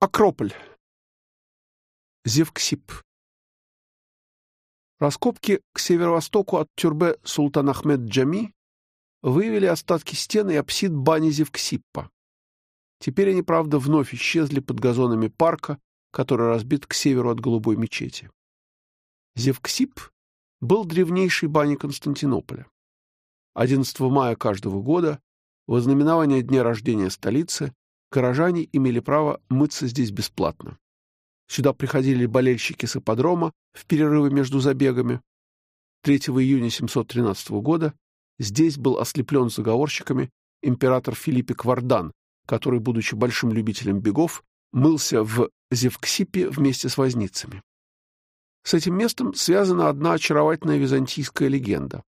Акрополь. Зевксип. Раскопки к северо-востоку от тюрбе Султан Ахмед Джами выявили остатки стены и апсид бани Зевксиппа. Теперь они, правда, вновь исчезли под газонами парка, который разбит к северу от Голубой мечети. Зевксип был древнейшей баней Константинополя. 11 мая каждого года, во знаменование дня рождения столицы, горожане имели право мыться здесь бесплатно. Сюда приходили болельщики с ипподрома в перерывы между забегами. 3 июня 713 года здесь был ослеплен заговорщиками император Филиппе Квардан, который, будучи большим любителем бегов, мылся в Зевксипе вместе с возницами. С этим местом связана одна очаровательная византийская легенда.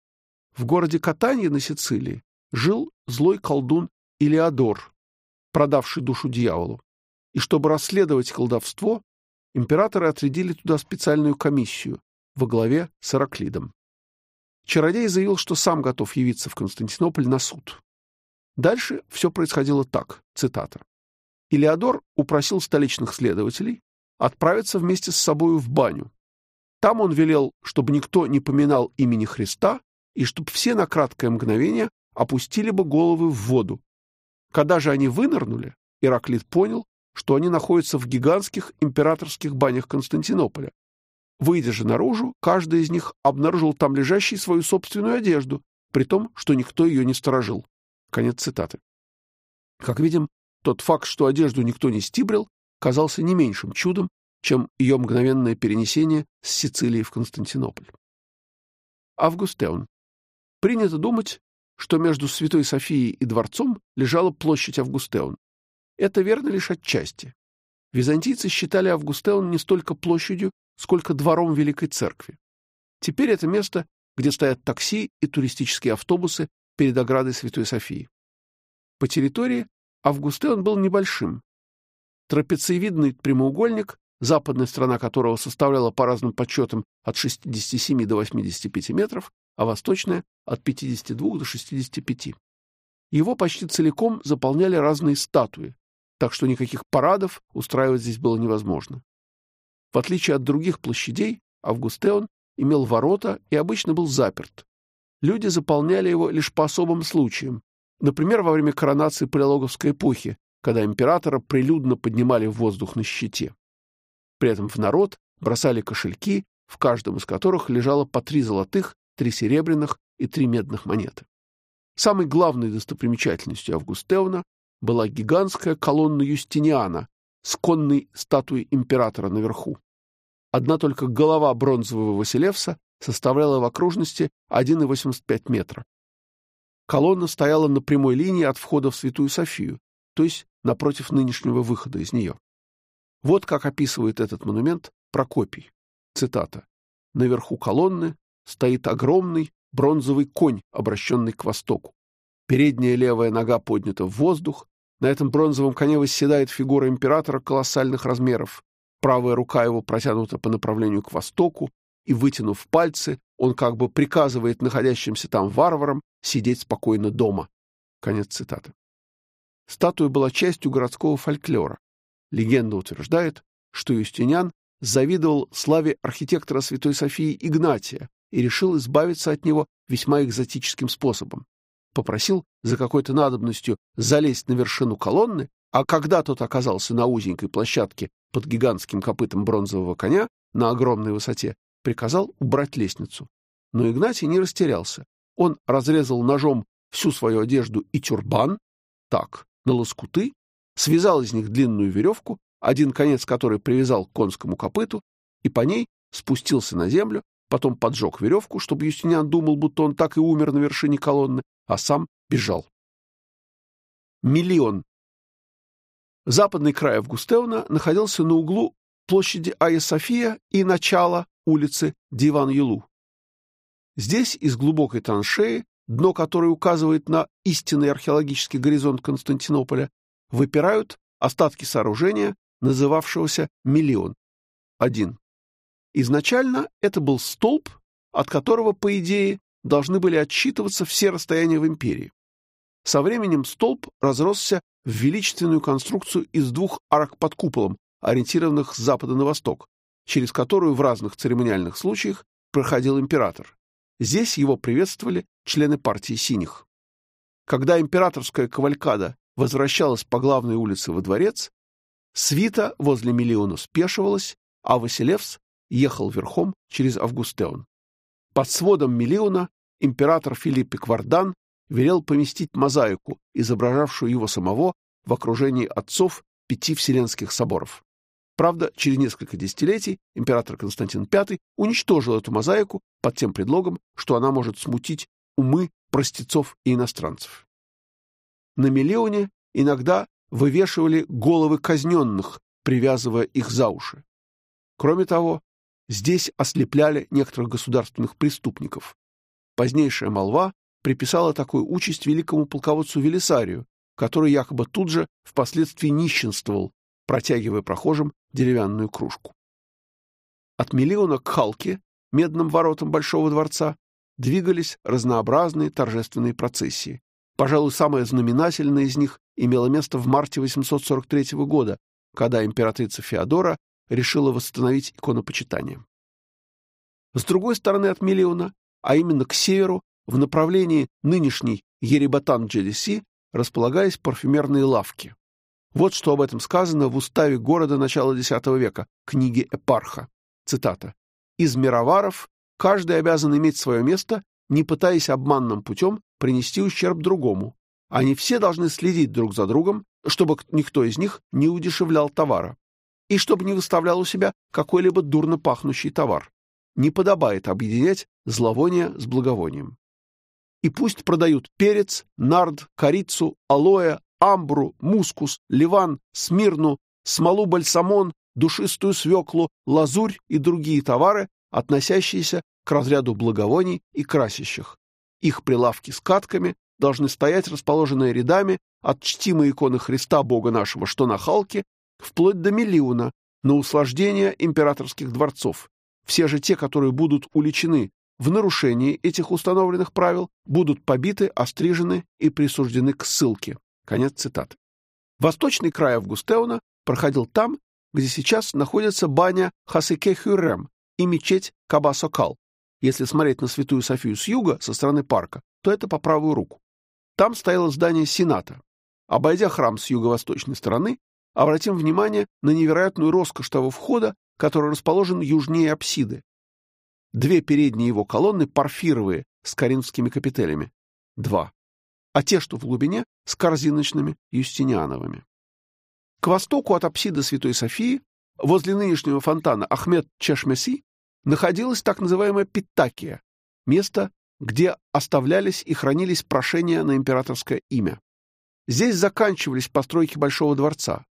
В городе Катанье на Сицилии жил злой колдун Илеодор, продавший душу дьяволу. И чтобы расследовать колдовство, императоры отрядили туда специальную комиссию во главе с Ираклидом. Чародей заявил, что сам готов явиться в Константинополь на суд. Дальше все происходило так, цитата. Илеодор упросил столичных следователей отправиться вместе с собою в баню. Там он велел, чтобы никто не поминал имени Христа и чтобы все на краткое мгновение опустили бы головы в воду, когда же они вынырнули, Ираклит понял, что они находятся в гигантских императорских банях Константинополя. Выйдя же наружу, каждый из них обнаружил там лежащей свою собственную одежду, при том, что никто ее не сторожил. Конец цитаты. Как видим, тот факт, что одежду никто не стибрил, казался не меньшим чудом, чем ее мгновенное перенесение с Сицилии в Константинополь. Августеон. Принято думать, что между Святой Софией и дворцом лежала площадь Августеон. Это верно лишь отчасти. Византийцы считали Августеон не столько площадью, сколько двором Великой Церкви. Теперь это место, где стоят такси и туристические автобусы перед оградой Святой Софии. По территории Августеон был небольшим. Трапециевидный прямоугольник, западная сторона которого составляла по разным подсчетам от 67 до 85 метров, а восточная — от 52 до 65. Его почти целиком заполняли разные статуи, так что никаких парадов устраивать здесь было невозможно. В отличие от других площадей, Августеон имел ворота и обычно был заперт. Люди заполняли его лишь по особым случаям, например, во время коронации Палеологовской эпохи, когда императора прилюдно поднимали в воздух на щите. При этом в народ бросали кошельки, в каждом из которых лежало по три золотых три серебряных и три медных монеты. Самой главной достопримечательностью Августеона была гигантская колонна Юстиниана с конной статуей императора наверху. Одна только голова бронзового Василевса составляла в окружности 1,85 метра. Колонна стояла на прямой линии от входа в Святую Софию, то есть напротив нынешнего выхода из нее. Вот как описывает этот монумент Прокопий. Цитата. «Наверху колонны стоит огромный бронзовый конь, обращенный к востоку. Передняя левая нога поднята в воздух, на этом бронзовом коне восседает фигура императора колоссальных размеров. Правая рука его протянута по направлению к востоку, и, вытянув пальцы, он как бы приказывает находящимся там варварам сидеть спокойно дома. Конец цитаты. Статуя была частью городского фольклора. Легенда утверждает, что Юстиниан завидовал славе архитектора Святой Софии Игнатия, и решил избавиться от него весьма экзотическим способом. Попросил за какой-то надобностью залезть на вершину колонны, а когда тот оказался на узенькой площадке под гигантским копытом бронзового коня на огромной высоте, приказал убрать лестницу. Но Игнатий не растерялся. Он разрезал ножом всю свою одежду и тюрбан, так, на лоскуты, связал из них длинную веревку, один конец которой привязал к конскому копыту, и по ней спустился на землю, потом поджег веревку, чтобы Юстиниан думал, будто он так и умер на вершине колонны, а сам бежал. Миллион. Западный край Августеуна находился на углу площади Айя-София и начала улицы Диван-Юлу. Здесь из глубокой траншеи, дно которой указывает на истинный археологический горизонт Константинополя, выпирают остатки сооружения, называвшегося Миллион. Один. Изначально это был столб, от которого, по идее, должны были отсчитываться все расстояния в империи. Со временем столб разросся в величественную конструкцию из двух арок под куполом, ориентированных с запада на восток, через которую в разных церемониальных случаях проходил император. Здесь его приветствовали члены партии синих. Когда императорская кавалькада возвращалась по главной улице во дворец, свита возле Миллиона спешивалась, а Василевс ехал верхом через Августеон. Под сводом Миллиона император Филипп Квардан велел поместить мозаику, изображавшую его самого в окружении отцов пяти вселенских соборов. Правда, через несколько десятилетий император Константин V уничтожил эту мозаику под тем предлогом, что она может смутить умы простецов и иностранцев. На Миллионе иногда вывешивали головы казненных, привязывая их за уши. Кроме того, здесь ослепляли некоторых государственных преступников. Позднейшая молва приписала такую участь великому полководцу Велисарию, который якобы тут же впоследствии нищенствовал, протягивая прохожим деревянную кружку. От Миллиона к Халке, медным воротам Большого дворца, двигались разнообразные торжественные процессии. Пожалуй, самая знаменательная из них имела место в марте 843 года, когда императрица Феодора решила восстановить иконопочитание. С другой стороны от Миллиона, а именно к северу, в направлении нынешней Еребатан-Джелиси располагались парфюмерные лавки. Вот что об этом сказано в уставе города начала X века, книги Эпарха. Цитата. «Из мироваров каждый обязан иметь свое место, не пытаясь обманным путем принести ущерб другому. Они все должны следить друг за другом, чтобы никто из них не удешевлял товара, и чтобы не выставлял у себя какой-либо дурно пахнущий товар. Не подобает объединять зловоние с благовонием и пусть продают перец, нард, корицу, алоэ, амбру, мускус, ливан, смирну, смолу бальсамон, душистую свеклу, лазурь и другие товары, относящиеся к разряду благовоний и красящих. Их прилавки с катками должны стоять расположенные рядами от чтимой иконы Христа Бога нашего, что на Халке, вплоть до Миллиуна, на услаждение императорских дворцов. Все же те, которые будут уличены в нарушении этих установленных правил будут побиты, острижены и присуждены к ссылке. Конец цитаты. Восточный край Августеуна проходил там, где сейчас находится баня Хасыке-Хюррем и мечеть Каба-Сокал. Если смотреть на Святую Софию с юга, со стороны парка, то это по правую руку. Там стояло здание Сената. Обойдя храм с юго-восточной стороны, обратим внимание на невероятную роскошь того входа, который расположен южнее апсиды, Две передние его колонны парфировые с коринфскими капителями. Два. А те, что в глубине, с корзиночными юстиниановыми. К востоку от апсиды Святой Софии, возле нынешнего фонтана Ахмед Чешмеси, находилась так называемая Питтакия, место, где оставлялись и хранились прошения на императорское имя. Здесь заканчивались постройки Большого дворца.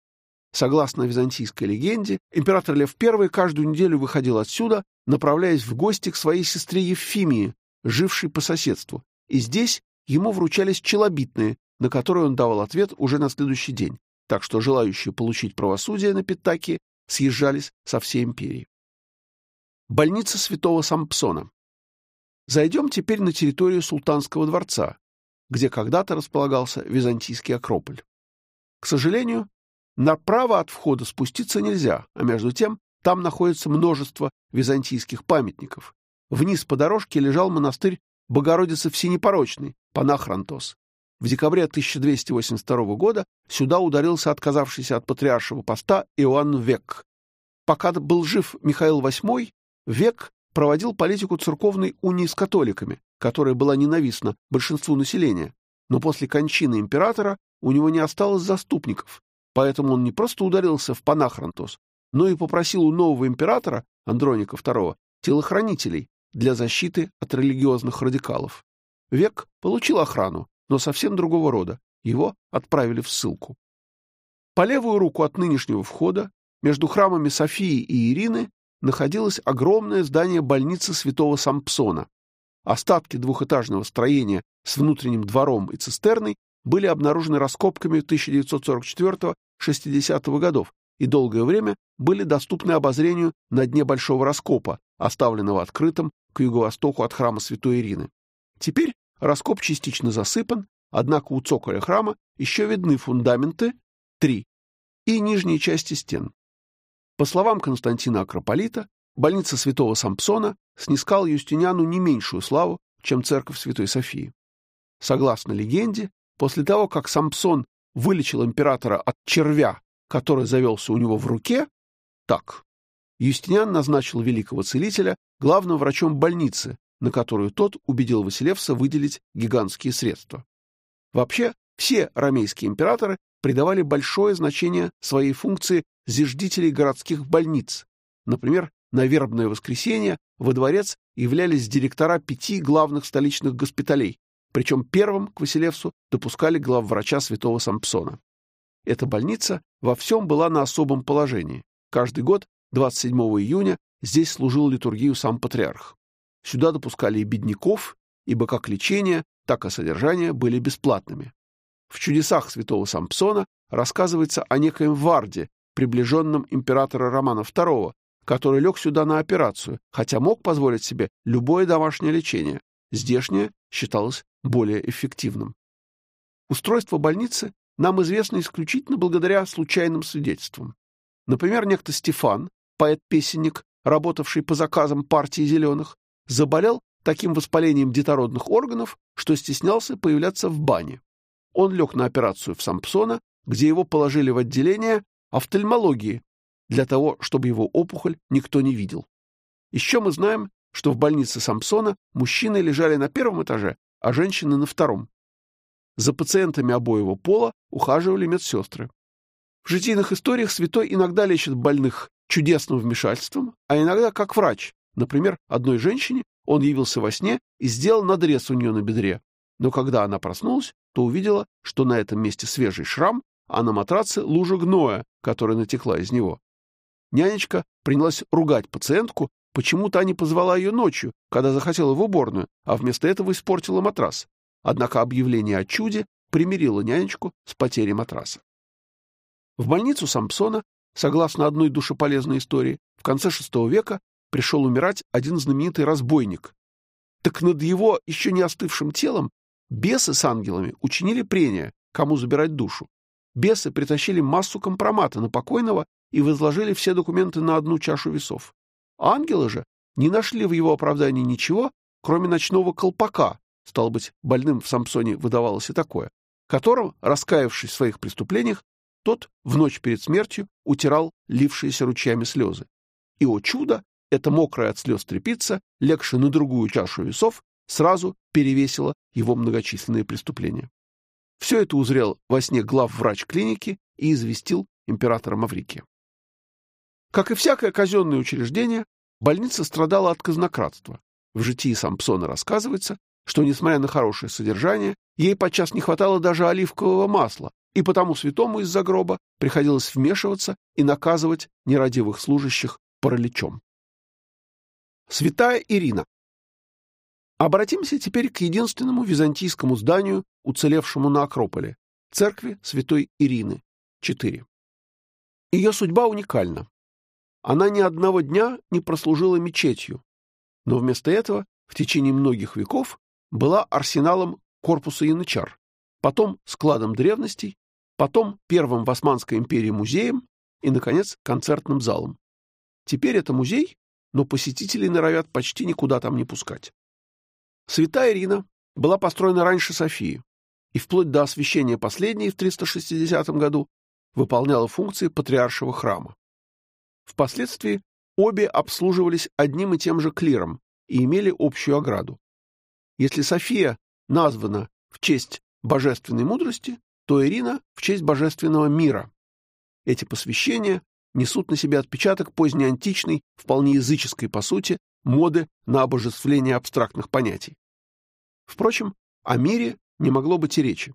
Согласно византийской легенде, император Лев I каждую неделю выходил отсюда направляясь в гости к своей сестре Евфимии, жившей по соседству, и здесь ему вручались челобитные, на которые он давал ответ уже на следующий день, так что желающие получить правосудие на Питаке съезжались со всей империи. Больница святого Сампсона. Зайдем теперь на территорию султанского дворца, где когда-то располагался византийский Акрополь. К сожалению, направо от входа спуститься нельзя, а между тем там находится множество византийских памятников. Вниз по дорожке лежал монастырь Богородицы Всенепорочной, Панахрантос. В декабре 1282 года сюда ударился отказавшийся от патриаршего поста Иоанн Век. Пока был жив Михаил VIII, Век проводил политику церковной унии с католиками, которая была ненавистна большинству населения, но после кончины императора у него не осталось заступников, поэтому он не просто ударился в Панахрантос, но и попросил у нового императора, Андроника II, телохранителей для защиты от религиозных радикалов. Век получил охрану, но совсем другого рода. Его отправили в ссылку. По левую руку от нынешнего входа, между храмами Софии и Ирины, находилось огромное здание больницы святого Сампсона. Остатки двухэтажного строения с внутренним двором и цистерной были обнаружены раскопками 1944-60 годов и долгое время были доступны обозрению на дне большого раскопа, оставленного открытым к юго-востоку от храма Святой Ирины. Теперь раскоп частично засыпан, однако у цоколя храма еще видны фундаменты, три, и нижние части стен. По словам Константина Акрополита, больница святого Сампсона снискала Юстиниану не меньшую славу, чем церковь Святой Софии. Согласно легенде, после того, как Сампсон вылечил императора от червя, который завелся у него в руке, так, Юстиниан назначил великого целителя главным врачом больницы, на которую тот убедил Василевса выделить гигантские средства. Вообще, все ромейские императоры придавали большое значение своей функции зиждителей городских больниц. Например, на вербное воскресенье во дворец являлись директора пяти главных столичных госпиталей, причем первым к Василевсу допускали главврача святого Сампсона. Эта больница во всем была на особом положении. Каждый год, 27 июня, здесь служил литургию сам патриарх. Сюда допускали и бедняков, ибо как лечение, так и содержание были бесплатными. В чудесах святого Сампсона рассказывается о некоем Варде, приближенном императора Романа II, который лег сюда на операцию, хотя мог позволить себе любое домашнее лечение. Здешнее считалось более эффективным. Устройство больницы нам известно исключительно благодаря случайным свидетельствам. Например, некто Стефан, поэт-песенник, работавший по заказам партии «Зеленых», заболел таким воспалением детородных органов, что стеснялся появляться в бане. Он лег на операцию в Сампсона, где его положили в отделение офтальмологии для того, чтобы его опухоль никто не видел. Еще мы знаем, что в больнице Сампсона мужчины лежали на первом этаже, а женщины на втором. За пациентами обоего пола ухаживали медсестры. В житийных историях святой иногда лечит больных чудесным вмешательством, а иногда как врач. Например, одной женщине он явился во сне и сделал надрез у нее на бедре. Но когда она проснулась, то увидела, что на этом месте свежий шрам, а на матраце лужа гноя, которая натекла из него. Нянечка принялась ругать пациентку, почему та не позвала ее ночью, когда захотела в уборную, а вместо этого испортила матрас. Однако объявление о чуде примирило нянечку с потерей матраса. В больницу Сампсона, согласно одной душеполезной истории, в конце VI века пришел умирать один знаменитый разбойник. Так над его еще не остывшим телом бесы с ангелами учинили прения, кому забирать душу. Бесы притащили массу компромата на покойного и возложили все документы на одну чашу весов. Ангелы же не нашли в его оправдании ничего, кроме ночного колпака, стало быть, больным в Самсоне выдавалось и такое, которым, раскаявшись в своих преступлениях, тот в ночь перед смертью утирал лившиеся ручьями слезы. И, о чудо, эта мокрая от слез трепица, легшая на другую чашу весов, сразу перевесила его многочисленные преступления. Все это узрел во сне главврач клиники и известил императора Маврикия. Как и всякое казенное учреждение, больница страдала от казнократства. В житии Сампсона рассказывается, что, несмотря на хорошее содержание, ей подчас не хватало даже оливкового масла, и потому святому из-за гроба приходилось вмешиваться и наказывать нерадивых служащих параличом. Святая Ирина Обратимся теперь к единственному византийскому зданию, уцелевшему на Акрополе – церкви святой Ирины, 4. Ее судьба уникальна. Она ни одного дня не прослужила мечетью, но вместо этого в течение многих веков была арсеналом корпуса янычар, потом складом древностей, потом первым в Османской империи музеем и, наконец, концертным залом. Теперь это музей, но посетителей норовят почти никуда там не пускать. Святая Ирина была построена раньше Софии и вплоть до освящения последней в 360 году выполняла функции патриаршего храма. Впоследствии обе обслуживались одним и тем же клиром и имели общую ограду. Если София названа в честь божественной мудрости, то Ирина в честь божественного мира. Эти посвящения несут на себе отпечаток позднеантичной, вполне языческой по сути, моды на обожествление абстрактных понятий. Впрочем, о мире не могло быть и речи.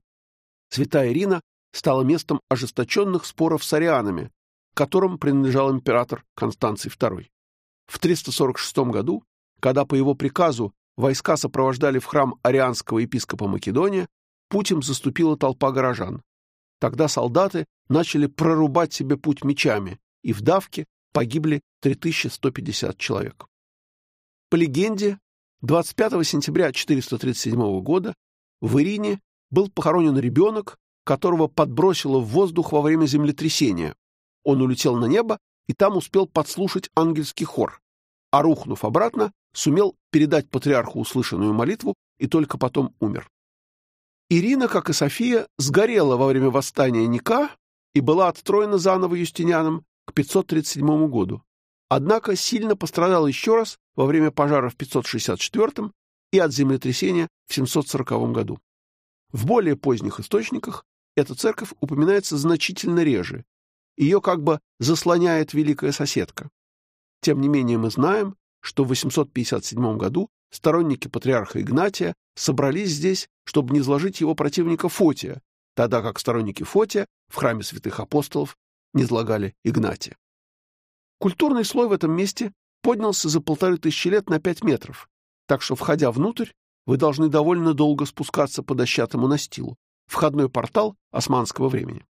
Святая Ирина стала местом ожесточенных споров с арианами, которым принадлежал император Констанций II. В 346 году, когда по его приказу войска сопровождали в храм арианского епископа Македония, путь им заступила толпа горожан. Тогда солдаты начали прорубать себе путь мечами, и в давке погибли 3150 человек. По легенде, 25 сентября 437 года в Ирине был похоронен ребенок, которого подбросило в воздух во время землетрясения. Он улетел на небо и там успел подслушать ангельский хор, а рухнув обратно, сумел передать патриарху услышанную молитву и только потом умер. Ирина, как и София, сгорела во время восстания Ника и была отстроена заново Юстинианом к 537 году. Однако сильно пострадала еще раз во время пожара в 564 и от землетрясения в 740 году. В более поздних источниках эта церковь упоминается значительно реже. Ее как бы заслоняет великая соседка. Тем не менее мы знаем, что в 857 году сторонники патриарха Игнатия собрались здесь, чтобы не изложить его противника Фотия, тогда как сторонники Фотия в храме святых апостолов не излагали Игнатия. Культурный слой в этом месте поднялся за полторы тысячи лет на пять метров, так что, входя внутрь, вы должны довольно долго спускаться по дощатому настилу, входной портал османского времени.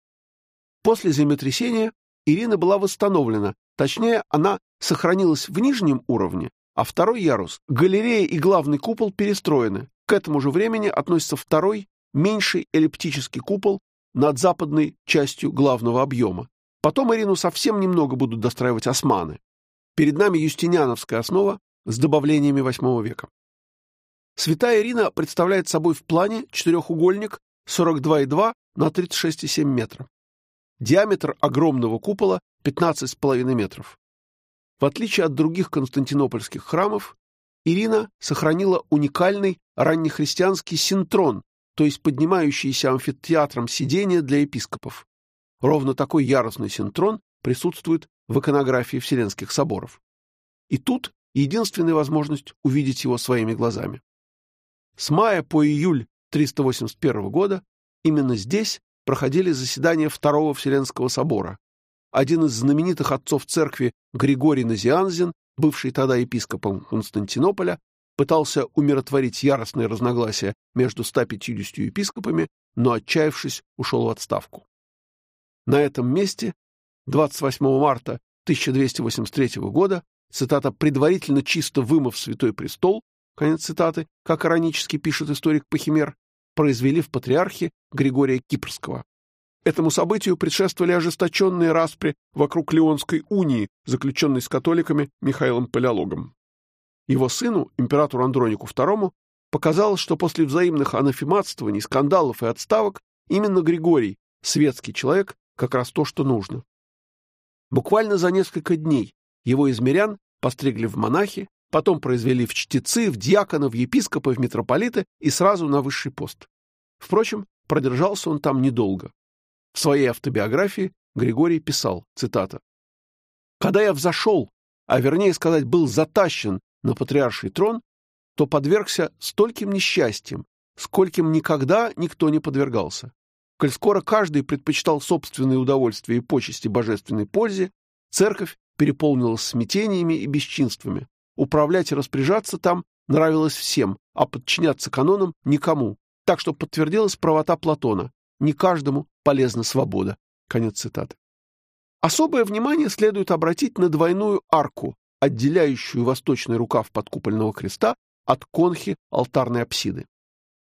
После землетрясения Ирина была восстановлена, точнее, она сохранилась в нижнем уровне, а второй ярус, галерея и главный купол перестроены. К этому же времени относится второй, меньший эллиптический купол над западной частью главного объема. Потом Ирину совсем немного будут достраивать османы. Перед нами юстиниановская основа с добавлениями VIII века. Святая Ирина представляет собой в плане четырехугольник 42,2 на 36,7 метра. Диаметр огромного купола 15,5 метров. В отличие от других константинопольских храмов, Ирина сохранила уникальный раннехристианский синтрон, то есть поднимающийся амфитеатром сидения для епископов. Ровно такой ярусный синтрон присутствует в иконографии Вселенских соборов. И тут единственная возможность увидеть его своими глазами. С мая по июль 381 года именно здесь проходили заседания Второго Вселенского собора, один из знаменитых отцов церкви Григорий Назианзин, бывший тогда епископом Константинополя, пытался умиротворить яростные разногласия между 150 епископами, но, отчаявшись, ушел в отставку. На этом месте 28 марта 1283 года, цитата, предварительно чисто вымыв Святой Престол, конец цитаты, как иронически пишет историк Пахимер, произвели в патриархе Григория Кипрского. Этому событию предшествовали ожесточенные распри вокруг Леонской унии, заключенной с католиками Михаилом Палеологом. Его сыну, императору Андронику II, показалось, что после взаимных анафематствований, скандалов и отставок именно Григорий, светский человек, как раз то, что нужно. Буквально за несколько дней его измерян постригли в монахи, потом произвели в чтецы, в диакона, в епископы, в митрополиты и сразу на высший пост. Впрочем, продержался он там недолго. В своей автобиографии Григорий писал, цитата, «Когда я взошел, а вернее сказать, был затащен на патриарший трон, то подвергся стольким несчастьям, скольким никогда никто не подвергался. Коль скоро каждый предпочитал собственные удовольствия и почести божественной пользе, церковь переполнилась смятениями и бесчинствами. Управлять и распоряжаться там нравилось всем, а подчиняться канонам — никому. Так что подтвердилась правота Платона. Не каждому полезна свобода. Конец цитаты. Особое внимание следует обратить на двойную арку, отделяющую восточный рукав подкупольного креста от конхи алтарной апсиды.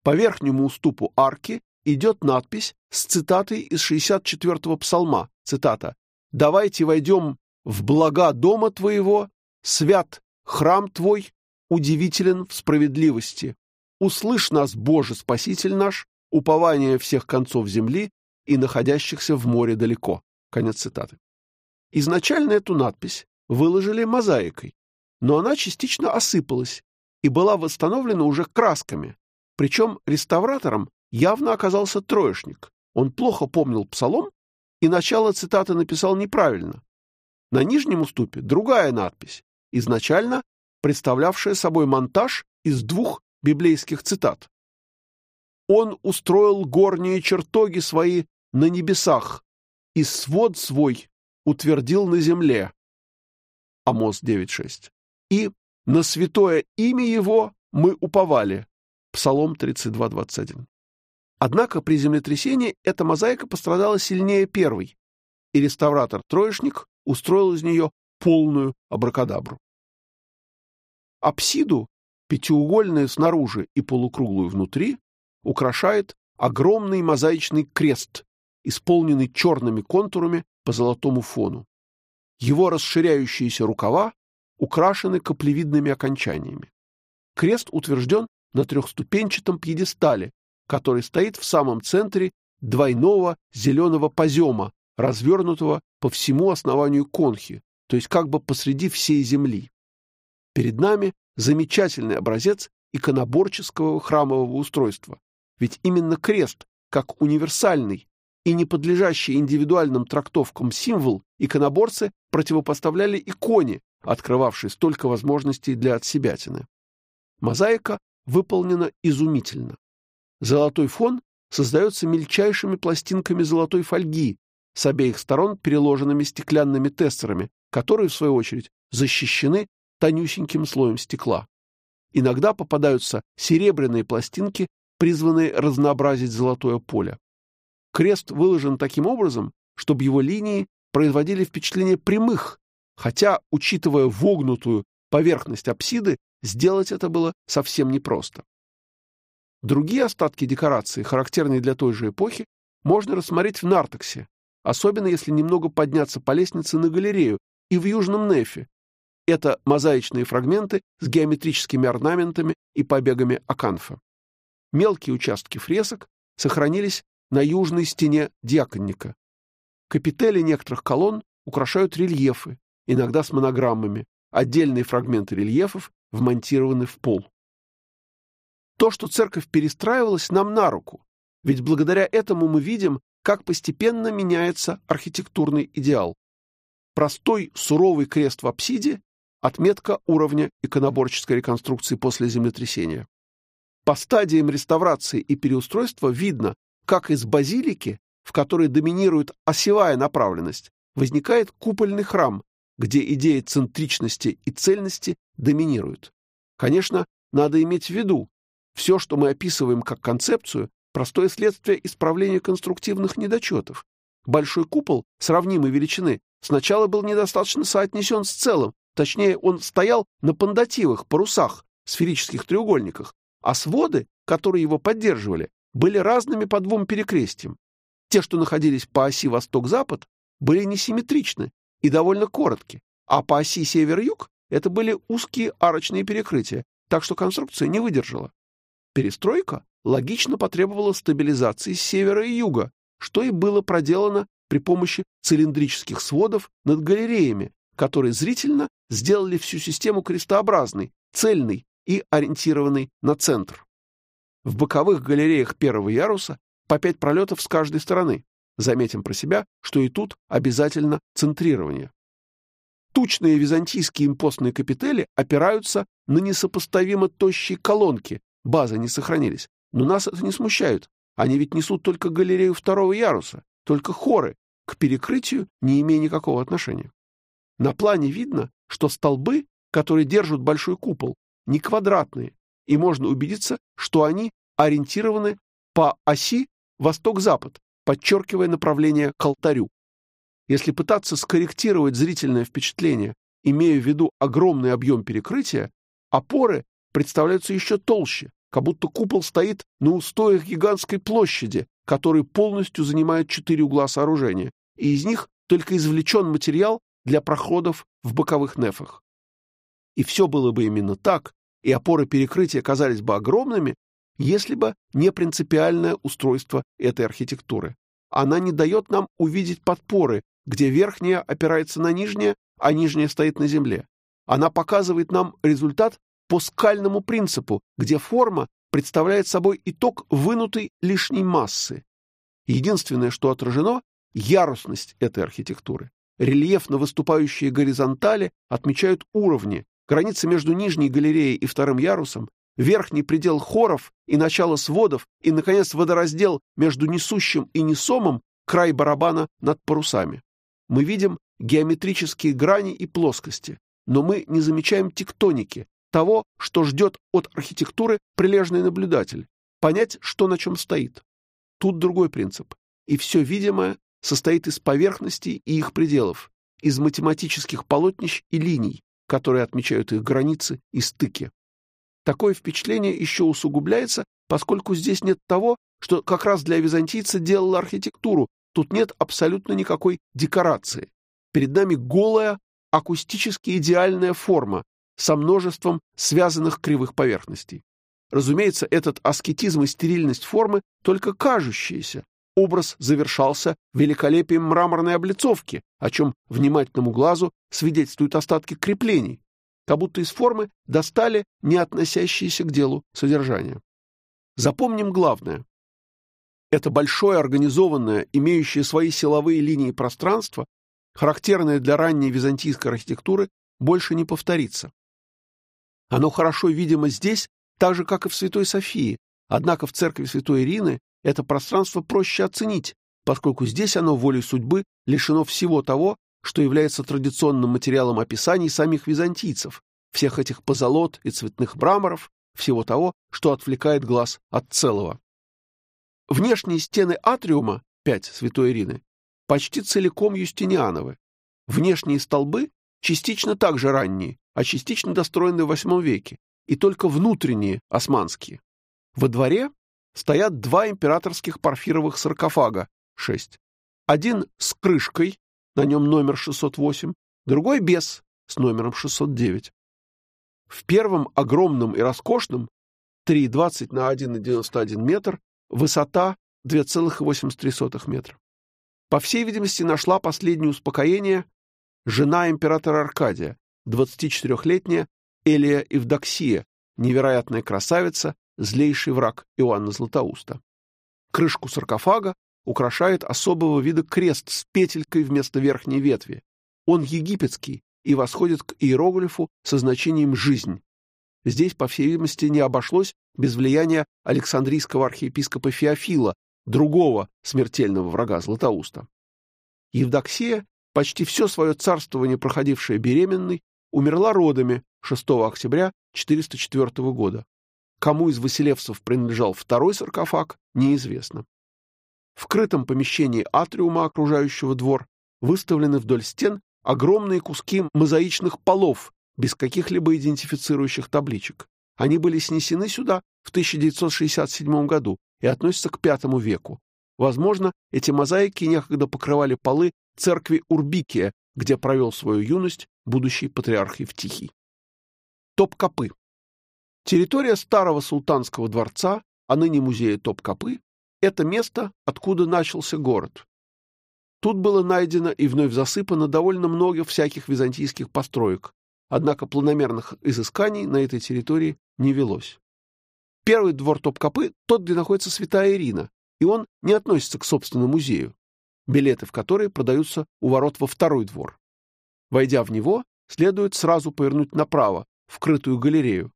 По верхнему уступу арки идет надпись с цитатой из 64-го псалма, цитата «Давайте войдем в блага дома твоего, свят храм твой, удивителен в справедливости. Услышь нас, Боже, Спаситель наш, упование всех концов земли и находящихся в море далеко». Конец цитаты. Изначально эту надпись выложили мозаикой, но она частично осыпалась и была восстановлена уже красками. Причем реставратором явно оказался троечник. Он плохо помнил псалом и начало цитаты написал неправильно. На нижнем уступе другая надпись, изначально представлявшая собой монтаж из двух библейских цитат. «Он устроил горние чертоги свои на небесах, и свод свой утвердил на земле». Амос 9.6. И «На святое имя его мы уповали». Псалом 32.21. Однако при землетрясении эта мозаика пострадала сильнее первой, и реставратор-троечник устроил из нее полную абракадабру. Апсиду, пятиугольную снаружи и полукруглую внутри, украшает огромный мозаичный крест, исполненный черными контурами по золотому фону. Его расширяющиеся рукава украшены каплевидными окончаниями. Крест утвержден на трехступенчатом пьедестале, который стоит в самом центре двойного зеленого позема, развернутого по всему основанию конхи, то есть как бы посреди всей земли. Перед нами замечательный образец иконоборческого храмового устройства, ведь именно крест, как универсальный и не подлежащий индивидуальным трактовкам символ, иконоборцы противопоставляли иконе, открывавшей столько возможностей для отсебятины. Мозаика выполнена изумительно. Золотой фон создается мельчайшими пластинками золотой фольги, с обеих сторон переложенными стеклянными тессерами, которые, в свою очередь, защищены тонюсеньким слоем стекла. Иногда попадаются серебряные пластинки, призванные разнообразить золотое поле. Крест выложен таким образом, чтобы его линии производили впечатление прямых, хотя, учитывая вогнутую поверхность апсиды, сделать это было совсем непросто. Другие остатки декорации, характерные для той же эпохи, можно рассмотреть в Нартексе, особенно если немного подняться по лестнице на галерею и в Южном Нефе. Это мозаичные фрагменты с геометрическими орнаментами и побегами аканфа. Мелкие участки фресок сохранились на южной стене диаконника. Капители некоторых колонн украшают рельефы, иногда с монограммами. Отдельные фрагменты рельефов вмонтированы в пол. То, что церковь перестраивалась, нам на руку, ведь благодаря этому мы видим, как постепенно меняется архитектурный идеал. Простой суровый крест в апсиде – отметка уровня иконоборческой реконструкции после землетрясения. По стадиям реставрации и переустройства видно, как из базилики, в которой доминирует осевая направленность, возникает купольный храм, где идея центричности и цельности доминируют. Конечно, надо иметь в виду, все, что мы описываем как концепцию, простое следствие исправления конструктивных недочетов. Большой купол сравнимой величины сначала был недостаточно соотнесен с целым, точнее, он стоял на пандативах, парусах, сферических треугольниках, а своды, которые его поддерживали, были разными по двум перекрестиям. Те, что находились по оси восток-запад, были несимметричны и довольно коротки, а по оси север-юг это были узкие арочные перекрытия, так что конструкция не выдержала. Перестройка логично потребовала стабилизации с севера и юга, что и было проделано при помощи цилиндрических сводов над галереями, которые зрительно сделали всю систему крестообразной, цельной и ориентированной на центр. В боковых галереях первого яруса по пять пролетов с каждой стороны. Заметим про себя, что и тут обязательно центрирование. Тучные византийские импостные капители опираются на несопоставимо тощие колонки, базы не сохранились. Но нас это не смущает. Они ведь несут только галерею второго яруса, только хоры, к перекрытию не имея никакого отношения. На плане видно, что столбы, которые держат большой купол, не квадратные, и можно убедиться, что они ориентированы по оси восток-запад, подчеркивая направление к алтарю. Если пытаться скорректировать зрительное впечатление, имея в виду огромный объем перекрытия, опоры представляются еще толще, как будто купол стоит на устоях гигантской площади, который полностью занимает четыре угла сооружения, и из них только извлечен материал для проходов в боковых нефах. И все было бы именно так, и опоры перекрытия казались бы огромными, если бы не принципиальное устройство этой архитектуры. Она не дает нам увидеть подпоры, где верхняя опирается на нижнее, а нижняя стоит на земле. Она показывает нам результат по скальному принципу, где форма представляет собой итог вынутой лишней массы. Единственное, что отражено – ярусность этой архитектуры. Рельефно выступающие горизонтали отмечают уровни, границы между нижней галереей и вторым ярусом, верхний предел хоров и начало сводов, и, наконец, водораздел между несущим и несомым край барабана над парусами. Мы видим геометрические грани и плоскости, но мы не замечаем тектоники, того, что ждет от архитектуры прилежный наблюдатель, понять, что на чем стоит. Тут другой принцип. И все видимое состоит из поверхностей и их пределов, из математических полотнищ и линий, которые отмечают их границы и стыки. Такое впечатление еще усугубляется, поскольку здесь нет того, что как раз для византийца делало архитектуру, тут нет абсолютно никакой декорации. Перед нами голая, акустически идеальная форма со множеством связанных кривых поверхностей. Разумеется, этот аскетизм и стерильность формы только кажущиеся. Образ завершался великолепием мраморной облицовки, о чем внимательному глазу свидетельствуют остатки креплений, как будто из формы достали не относящиеся к делу содержания. Запомним главное. Это большое организованное, имеющее свои силовые линии пространство, характерное для ранней византийской архитектуры, больше не повторится. Оно хорошо видимо здесь, так же, как и в Святой Софии, однако в церкви Святой Ирины это пространство проще оценить, поскольку здесь оно волей судьбы лишено всего того, что является традиционным материалом описаний самих византийцев, всех этих позолот и цветных мраморов, всего того, что отвлекает глаз от целого. Внешние стены атриума, 5 Святой Ирины, почти целиком юстиниановы. Внешние столбы частично также ранние, а частично достроены в VIII веке, и только внутренние османские. Во дворе стоят два императорских парфировых саркофага, 6. Один с крышкой, на нем номер 608, другой без, с номером 609. В первом огромном и роскошном 3,20 на 1,91 метр, высота 2,83 метра. По всей видимости, нашла последнее успокоение жена императора Аркадия, 24-летняя Элия Евдоксия, невероятная красавица, злейший враг Иоанна Златоуста. Крышку саркофага украшает особого вида крест с петелькой вместо верхней ветви. Он египетский, и восходит к иероглифу со значением «жизнь». Здесь, по всей видимости, не обошлось без влияния Александрийского архиепископа Феофила, другого смертельного врага Златоуста. Евдоксия, почти все свое царствование проходившая беременной, умерла родами 6 октября 404 года. Кому из василевцев принадлежал второй саркофаг, неизвестно. В крытом помещении атриума, окружающего двор, выставлены вдоль стен огромные куски мозаичных полов без каких-либо идентифицирующих табличек. Они были снесены сюда в 1967 году и относятся к V веку. Возможно, эти мозаики некогда покрывали полы церкви Урбикия, где провел свою юность будущий патриарх Евтихий. Топкапы. Территория старого султанского дворца, а ныне музея Топкапы, это место, откуда начался город. Тут было найдено и вновь засыпано довольно много всяких византийских построек, однако планомерных изысканий на этой территории не велось. Первый двор Топкапы — тот, где находится Святая Ирина, и он не относится к собственному музею, билеты в который продаются у ворот во второй двор. Войдя в него, следует сразу повернуть направо, в крытую галерею,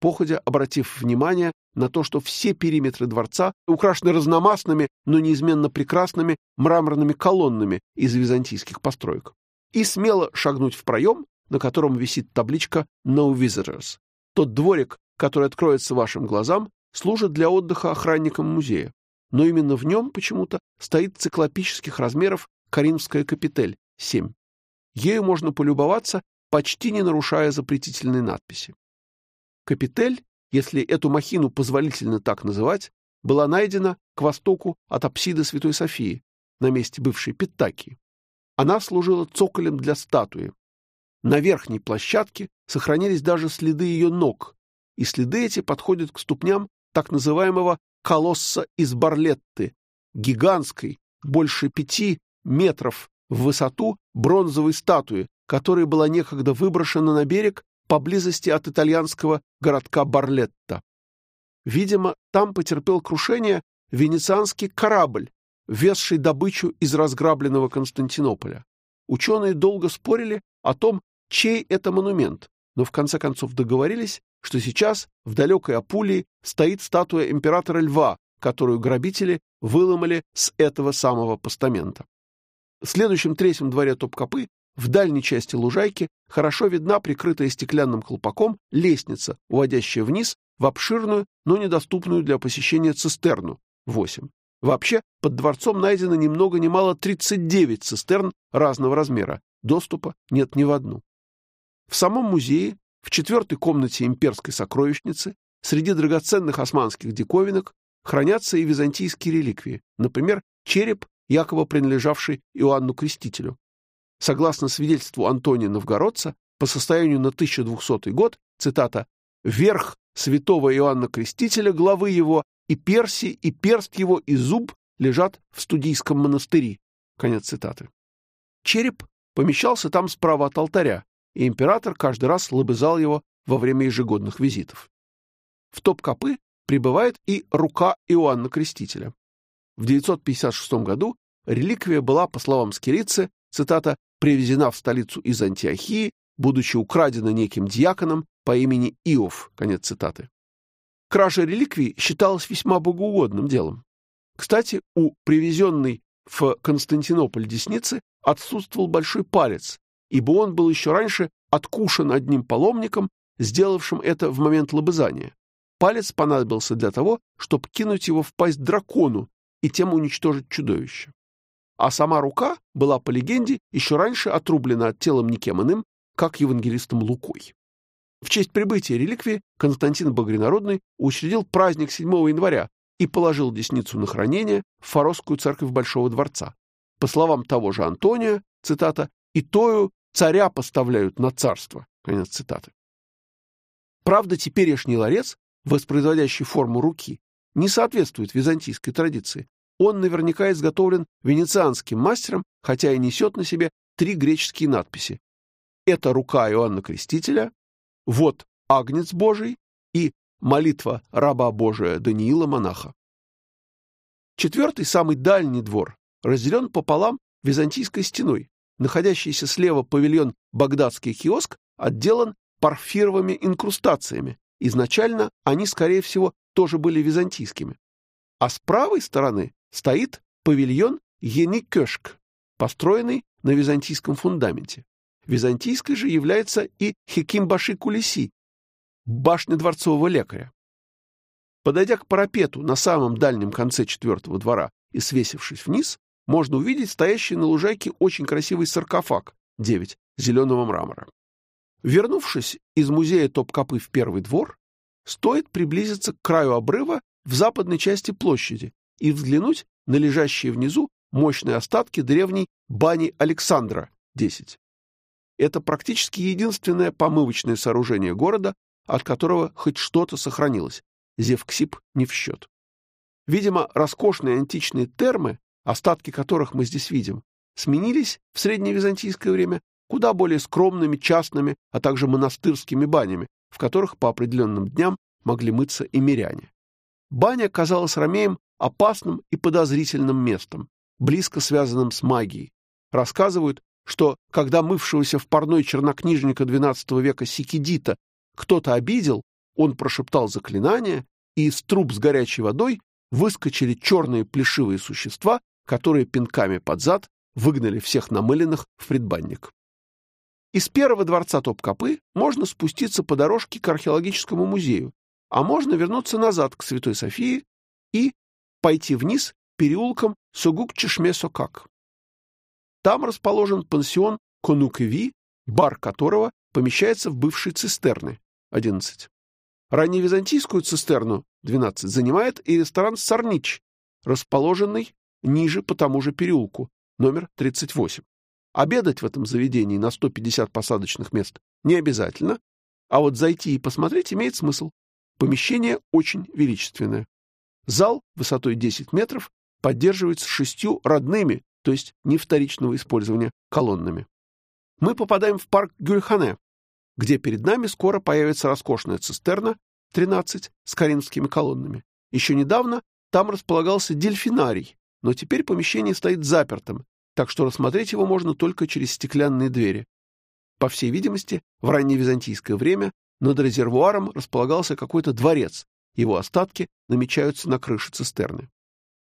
походя обратив внимание на то, что все периметры дворца украшены разномастными, но неизменно прекрасными мраморными колоннами из византийских построек. И смело шагнуть в проем, на котором висит табличка «No Visitors». Тот дворик, который откроется вашим глазам, служит для отдыха охранникам музея. Но именно в нем почему-то стоит циклопических размеров Каринская капитель 7. Ею можно полюбоваться, почти не нарушая запретительной надписи. Капитель если эту махину позволительно так называть, была найдена к востоку от апсиды Святой Софии, на месте бывшей Петтаки. Она служила цоколем для статуи. На верхней площадке сохранились даже следы ее ног, и следы эти подходят к ступням так называемого колосса из Барлетты, гигантской, больше пяти метров в высоту бронзовой статуи, которая была некогда выброшена на берег поблизости от итальянского городка Барлетта. Видимо, там потерпел крушение венецианский корабль, везший добычу из разграбленного Константинополя. Ученые долго спорили о том, чей это монумент, но в конце концов договорились, что сейчас в далекой Апулии стоит статуя императора Льва, которую грабители выломали с этого самого постамента. В следующем третьем дворе Топкапы в дальней части лужайки хорошо видна прикрытая стеклянным колпаком лестница, уводящая вниз в обширную, но недоступную для посещения цистерну 8. Вообще, под дворцом найдено ни много ни мало 39 цистерн разного размера. Доступа нет ни в одну. В самом музее В четвертой комнате имперской сокровищницы среди драгоценных османских диковинок хранятся и византийские реликвии, например, череп, якобы принадлежавший Иоанну Крестителю. Согласно свидетельству Антония Новгородца, по состоянию на 1200 год, цитата, «верх святого Иоанна Крестителя, главы его, и перси, и перст его, и зуб лежат в студийском монастыре». Конец цитаты. Череп помещался там справа от алтаря, и император каждый раз лобызал его во время ежегодных визитов. В топ-копы прибывает и рука Иоанна Крестителя. В 956 году реликвия была, по словам Скирицы, цитата, «привезена в столицу из Антиохии, будучи украдена неким диаконом по имени Иов», конец цитаты. Кража реликвий считалась весьма богоугодным делом. Кстати, у привезенной в Константинополь десницы отсутствовал большой палец, ибо он был еще раньше откушен одним паломником, сделавшим это в момент лобызания. Палец понадобился для того, чтобы кинуть его в пасть дракону и тем уничтожить чудовище. А сама рука была, по легенде, еще раньше отрублена от телом никем иным, как евангелистом Лукой. В честь прибытия реликвии Константин Багринародный учредил праздник 7 января и положил десницу на хранение в Форосскую церковь Большого дворца. По словам того же Антония, цитата, «и тою царя поставляют на царство». Конец цитаты. Правда, теперешний ларец, воспроизводящий форму руки, не соответствует византийской традиции. Он наверняка изготовлен венецианским мастером, хотя и несет на себе три греческие надписи. Это рука Иоанна Крестителя, вот Агнец Божий и молитва раба Божия Даниила монаха. Четвертый, самый дальний двор, разделен пополам византийской стеной. Находящийся слева павильон «Багдадский киоск» отделан парфировыми инкрустациями. Изначально они, скорее всего, тоже были византийскими. А с правой стороны стоит павильон Еникешк, построенный на византийском фундаменте. Византийской же является и Хекимбаши Кулиси, башня дворцового лекаря. Подойдя к парапету на самом дальнем конце четвертого двора и свесившись вниз, можно увидеть стоящий на лужайке очень красивый саркофаг 9 зеленого мрамора. Вернувшись из музея Топкапы в первый двор, стоит приблизиться к краю обрыва в западной части площади и взглянуть на лежащие внизу мощные остатки древней бани Александра 10. Это практически единственное помывочное сооружение города, от которого хоть что-то сохранилось. Зевксип не в счет. Видимо, роскошные античные термы, остатки которых мы здесь видим, сменились в средневизантийское время куда более скромными частными, а также монастырскими банями, в которых по определенным дням могли мыться и миряне. Баня казалась ромеям опасным и подозрительным местом, близко связанным с магией. Рассказывают, что когда мывшегося в парной чернокнижника XII века Сикидита кто-то обидел, он прошептал заклинание, и из труб с горячей водой выскочили черные плешивые существа, которые пинками под зад выгнали всех намыленных в предбанник. Из первого дворца Топкапы можно спуститься по дорожке к археологическому музею, а можно вернуться назад к Святой Софии и пойти вниз переулком Сугук-Чешме-Сокак. Там расположен пансион Конукеви, бар которого помещается в бывшей цистерны 11. Ранневизантийскую цистерну 12 занимает и ресторан Сарнич, расположенный ниже по тому же переулку, номер 38. Обедать в этом заведении на 150 посадочных мест не обязательно, а вот зайти и посмотреть имеет смысл. Помещение очень величественное. Зал высотой 10 метров поддерживается шестью родными то есть не вторичного использования, колоннами. Мы попадаем в парк Гюльхане, где перед нами скоро появится роскошная цистерна 13 с коринфскими колоннами. Еще недавно там располагался дельфинарий, но теперь помещение стоит запертым, так что рассмотреть его можно только через стеклянные двери. По всей видимости, в ранневизантийское время над резервуаром располагался какой-то дворец, его остатки намечаются на крыше цистерны.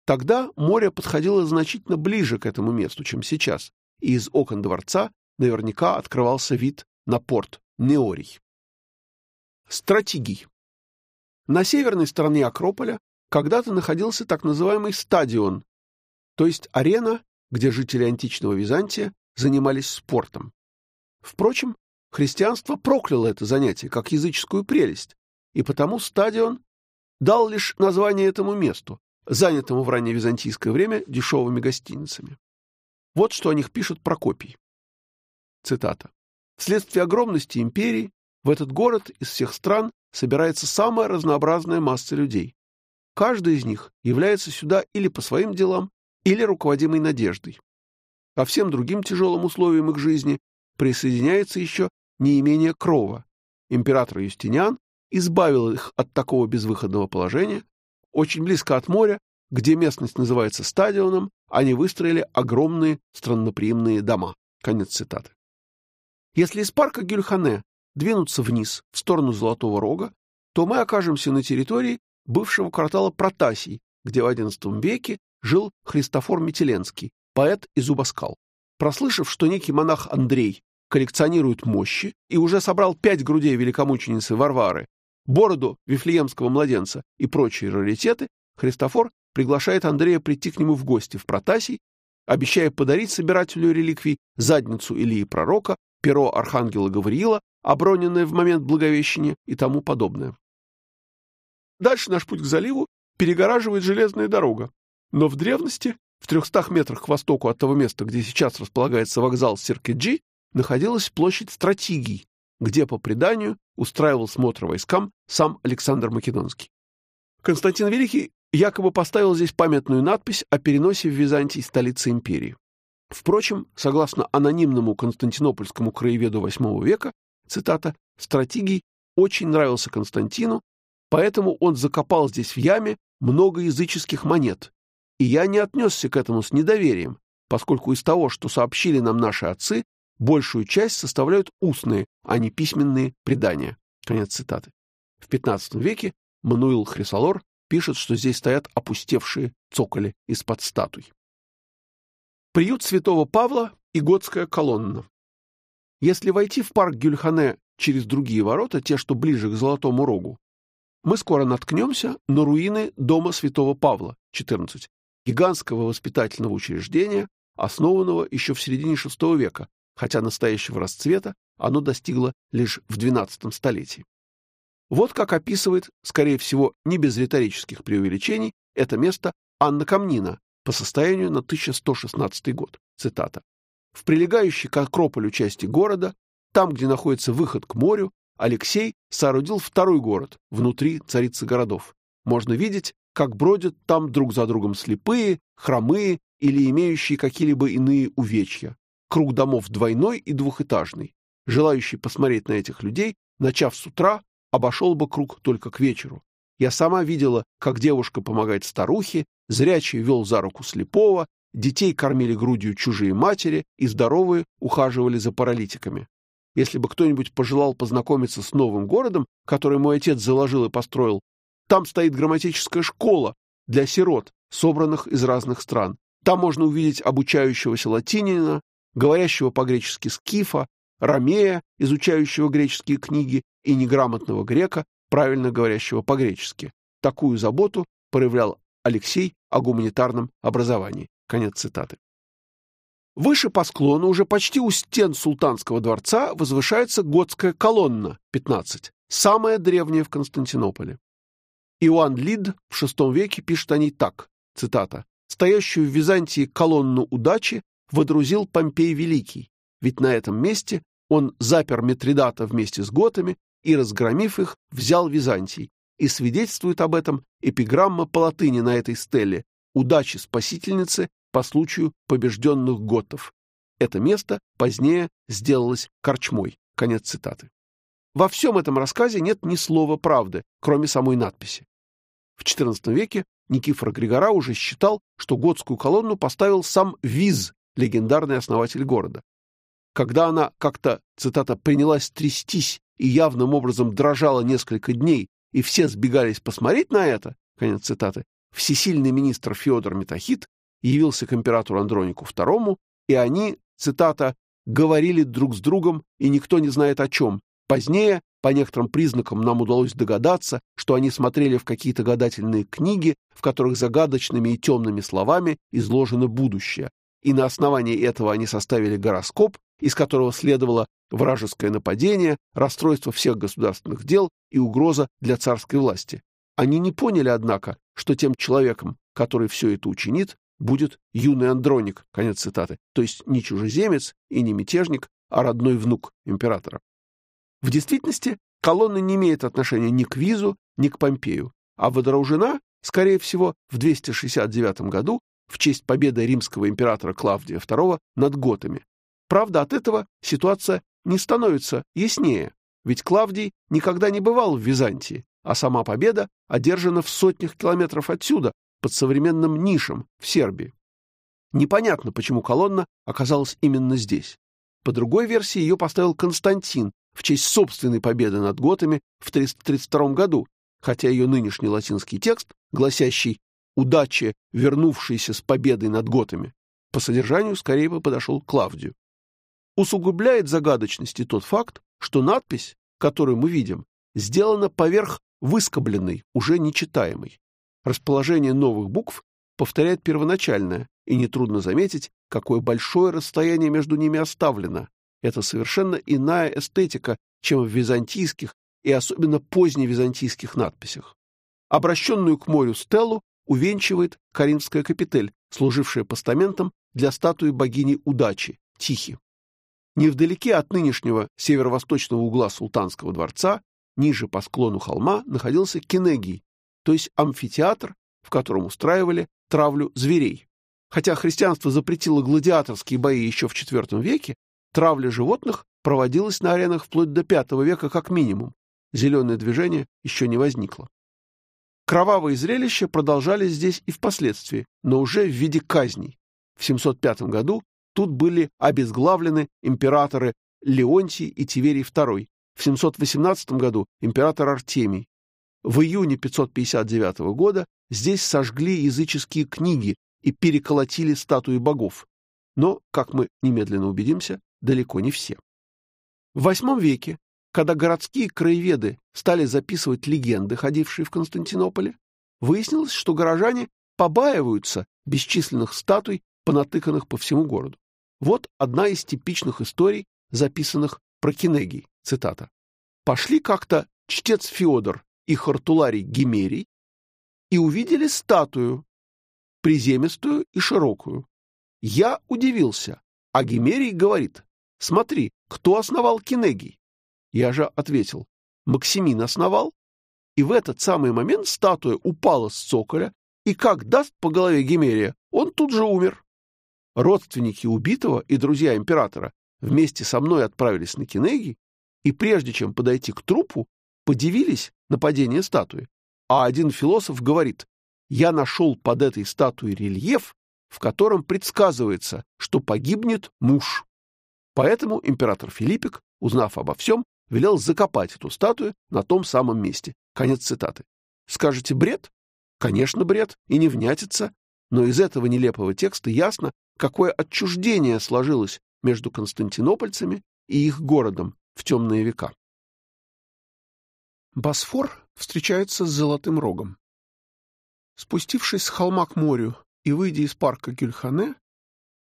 Тогда море подходило значительно ближе к этому месту, чем сейчас, и из окон дворца наверняка открывался вид на порт Неорий. Стратегий. На северной стороне Акрополя когда-то находился так называемый стадион, то есть арена, где жители античного Византия занимались спортом. Впрочем, христианство прокляло это занятие как языческую прелесть, и потому стадион дал лишь название этому месту, занятому в раннее византийское время дешевыми гостиницами. Вот что о них пишет Прокопий. Цитата. «Вследствие огромности империи в этот город из всех стран собирается самая разнообразная масса людей. Каждый из них является сюда или по своим делам, или руководимой надеждой. Ко всем другим тяжелым условиям их жизни присоединяется еще неимение крова. Император Юстиниан избавил их от такого безвыходного положения. Очень близко от моря, где местность называется стадионом, они выстроили огромные странноприимные дома. Конец цитаты. Если из парка Гюльхане двинуться вниз, в сторону Золотого Рога, то мы окажемся на территории бывшего квартала Протасий, где в XI веке жил Христофор Метеленский, поэт и зубоскал. Прослышав, что некий монах Андрей коллекционирует мощи и уже собрал пять грудей великомученицы Варвары, бороду вифлеемского младенца и прочие раритеты, Христофор приглашает Андрея прийти к нему в гости в Протасий, обещая подарить собирателю реликвий задницу Илии Пророка, перо архангела Гавриила, оброненное в момент Благовещения и тому подобное. Дальше наш путь к заливу перегораживает железная дорога, но в древности, в трехстах метрах к востоку от того места, где сейчас располагается вокзал Серкеджи, находилась площадь стратегий, где, по преданию, устраивал смотр войскам сам Александр Македонский. Константин Великий якобы поставил здесь памятную надпись о переносе в Византий столицы империи. Впрочем, согласно анонимному константинопольскому краеведу VIII века, цитата, «стратегий очень нравился Константину, поэтому он закопал здесь в яме много языческих монет, и я не отнесся к этому с недоверием, поскольку из того, что сообщили нам наши отцы, большую часть составляют устные, а не письменные предания». Конец цитаты. В XV веке Мануил Хрисалор пишет, что здесь стоят опустевшие цоколи из-под статуй. Приют святого Павла и готская колонна. Если войти в парк Гюльхане через другие ворота, те, что ближе к Золотому Рогу, мы скоро наткнемся на руины дома святого Павла, 14, гигантского воспитательного учреждения, основанного еще в середине VI века, хотя настоящего расцвета оно достигло лишь в XII столетии. Вот как описывает, скорее всего, не без риторических преувеличений, это место Анна Камнина по состоянию на 1116 год. Цитата. В прилегающей к Акрополю части города, там, где находится выход к морю, Алексей соорудил второй город внутри царицы городов. Можно видеть, как бродят там друг за другом слепые, хромые или имеющие какие-либо иные увечья. Круг домов двойной и двухэтажный. Желающий посмотреть на этих людей, начав с утра, обошел бы круг только к вечеру. Я сама видела, как девушка помогает старухе, зрячий вел за руку слепого, детей кормили грудью чужие матери и здоровые ухаживали за паралитиками. Если бы кто-нибудь пожелал познакомиться с новым городом, который мой отец заложил и построил, там стоит грамматическая школа для сирот, собранных из разных стран. Там можно увидеть обучающегося латинина, говорящего по-гречески скифа, ромея, изучающего греческие книги, и неграмотного грека, правильно говорящего по-гречески. Такую заботу проявлял Алексей о гуманитарном образовании. Конец цитаты. Выше по склону, уже почти у стен султанского дворца, возвышается готская колонна, 15, самая древняя в Константинополе. Иоанн Лид в VI веке пишет о ней так, цитата, «Стоящую в Византии колонну удачи водрузил Помпей Великий, ведь на этом месте он запер Митридата вместе с готами и, разгромив их, взял Византий. И свидетельствует об этом эпиграмма по латыни на этой стеле «Удачи спасительницы по случаю побежденных готов». Это место позднее сделалось корчмой. Конец цитаты. Во всем этом рассказе нет ни слова правды, кроме самой надписи. В XIV веке Никифор Григора уже считал, что готскую колонну поставил сам Виз, легендарный основатель города. Когда она как-то, цитата, «принялась трястись и явным образом дрожала несколько дней, и все сбегались посмотреть на это», конец цитаты, всесильный министр Федор Метахит явился к императору Андронику II, и они, цитата, «говорили друг с другом, и никто не знает о чем. Позднее, по некоторым признакам, нам удалось догадаться, что они смотрели в какие-то гадательные книги, в которых загадочными и темными словами изложено будущее, и на основании этого они составили гороскоп из которого следовало вражеское нападение, расстройство всех государственных дел и угроза для царской власти. Они не поняли, однако, что тем человеком, который все это учинит, будет юный Андроник, конец цитаты, то есть не чужеземец и не мятежник, а родной внук императора. В действительности колонна не имеет отношения ни к Визу, ни к Помпею, а водружена, скорее всего, в 269 году в честь победы римского императора Клавдия II над готами. Правда, от этого ситуация не становится яснее, ведь Клавдий никогда не бывал в Византии, а сама победа одержана в сотнях километров отсюда, под современным Нишем в Сербии. Непонятно, почему колонна оказалась именно здесь. По другой версии ее поставил Константин в честь собственной победы над готами в 332 году, хотя ее нынешний латинский текст, гласящий «удача, вернувшаяся с победой над готами», по содержанию скорее бы подошел к Клавдию. Усугубляет загадочности тот факт, что надпись, которую мы видим, сделана поверх выскобленной, уже нечитаемой. Расположение новых букв повторяет первоначальное, и нетрудно заметить, какое большое расстояние между ними оставлено. Это совершенно иная эстетика, чем в византийских и особенно поздневизантийских надписях. Обращенную к морю стелу увенчивает коринфская капитель, служившая постаментом для статуи богини удачи, Тихи. Невдалеке от нынешнего северо-восточного угла султанского дворца, ниже по склону холма, находился Кенегий, то есть амфитеатр, в котором устраивали травлю зверей. Хотя христианство запретило гладиаторские бои еще в IV веке, травля животных проводилась на аренах вплоть до V века как минимум. Зеленое движение еще не возникло. Кровавые зрелища продолжались здесь и впоследствии, но уже в виде казней. В 705 году тут были обезглавлены императоры Леонтий и Тиверий II. В 718 году император Артемий. В июне 559 года здесь сожгли языческие книги и переколотили статуи богов. Но, как мы немедленно убедимся, далеко не все. В VIII веке, когда городские краеведы стали записывать легенды, ходившие в Константинополе, выяснилось, что горожане побаиваются бесчисленных статуй, понатыканных по всему городу. Вот одна из типичных историй, записанных про Кинегий, цитата. «Пошли как-то чтец Феодор и Хартуларий Гимерий и увидели статую, приземистую и широкую. Я удивился, а Гимерий говорит, смотри, кто основал Кинегий? Я же ответил, Максимин основал, и в этот самый момент статуя упала с цоколя, и как даст по голове Гимерия, он тут же умер. Родственники убитого и друзья императора вместе со мной отправились на Кинегий, и прежде чем подойти к трупу, подивились на падение статуи. А один философ говорит, я нашел под этой статуей рельеф, в котором предсказывается, что погибнет муж. Поэтому император Филиппик, узнав обо всем, велел закопать эту статую на том самом месте. Конец цитаты. Скажете, бред? Конечно, бред, и не внятится. Но из этого нелепого текста ясно, какое отчуждение сложилось между константинопольцами и их городом в темные века. Босфор встречается с Золотым Рогом. Спустившись с холма к морю и выйдя из парка Гюльхане,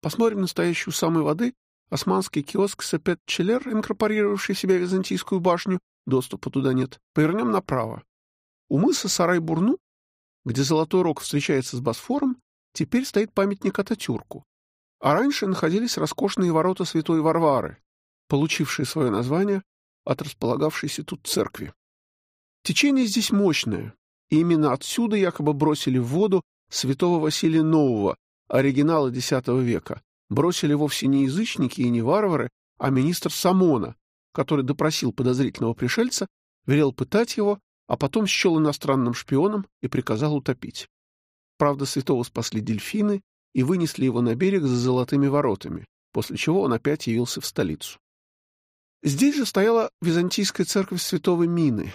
посмотрим настоящую самой воды османский киоск Сепет-Челер, инкорпорировавший в себя византийскую башню, доступа туда нет. Повернем направо. У мыса Сарай-Бурну, где Золотой Рог встречается с Босфором, теперь стоит памятник Ататюрку. А раньше находились роскошные ворота Святой Варвары, получившие свое название от располагавшейся тут церкви. Течение здесь мощное, и именно отсюда якобы бросили в воду святого Василия Нового, оригинала X века. Бросили вовсе не язычники и не варвары, а министр Самона, который допросил подозрительного пришельца, велел пытать его, а потом счел иностранным шпионом и приказал утопить. Правда, святого спасли дельфины и вынесли его на берег за золотыми воротами, после чего он опять явился в столицу. Здесь же стояла византийская церковь святого Мины,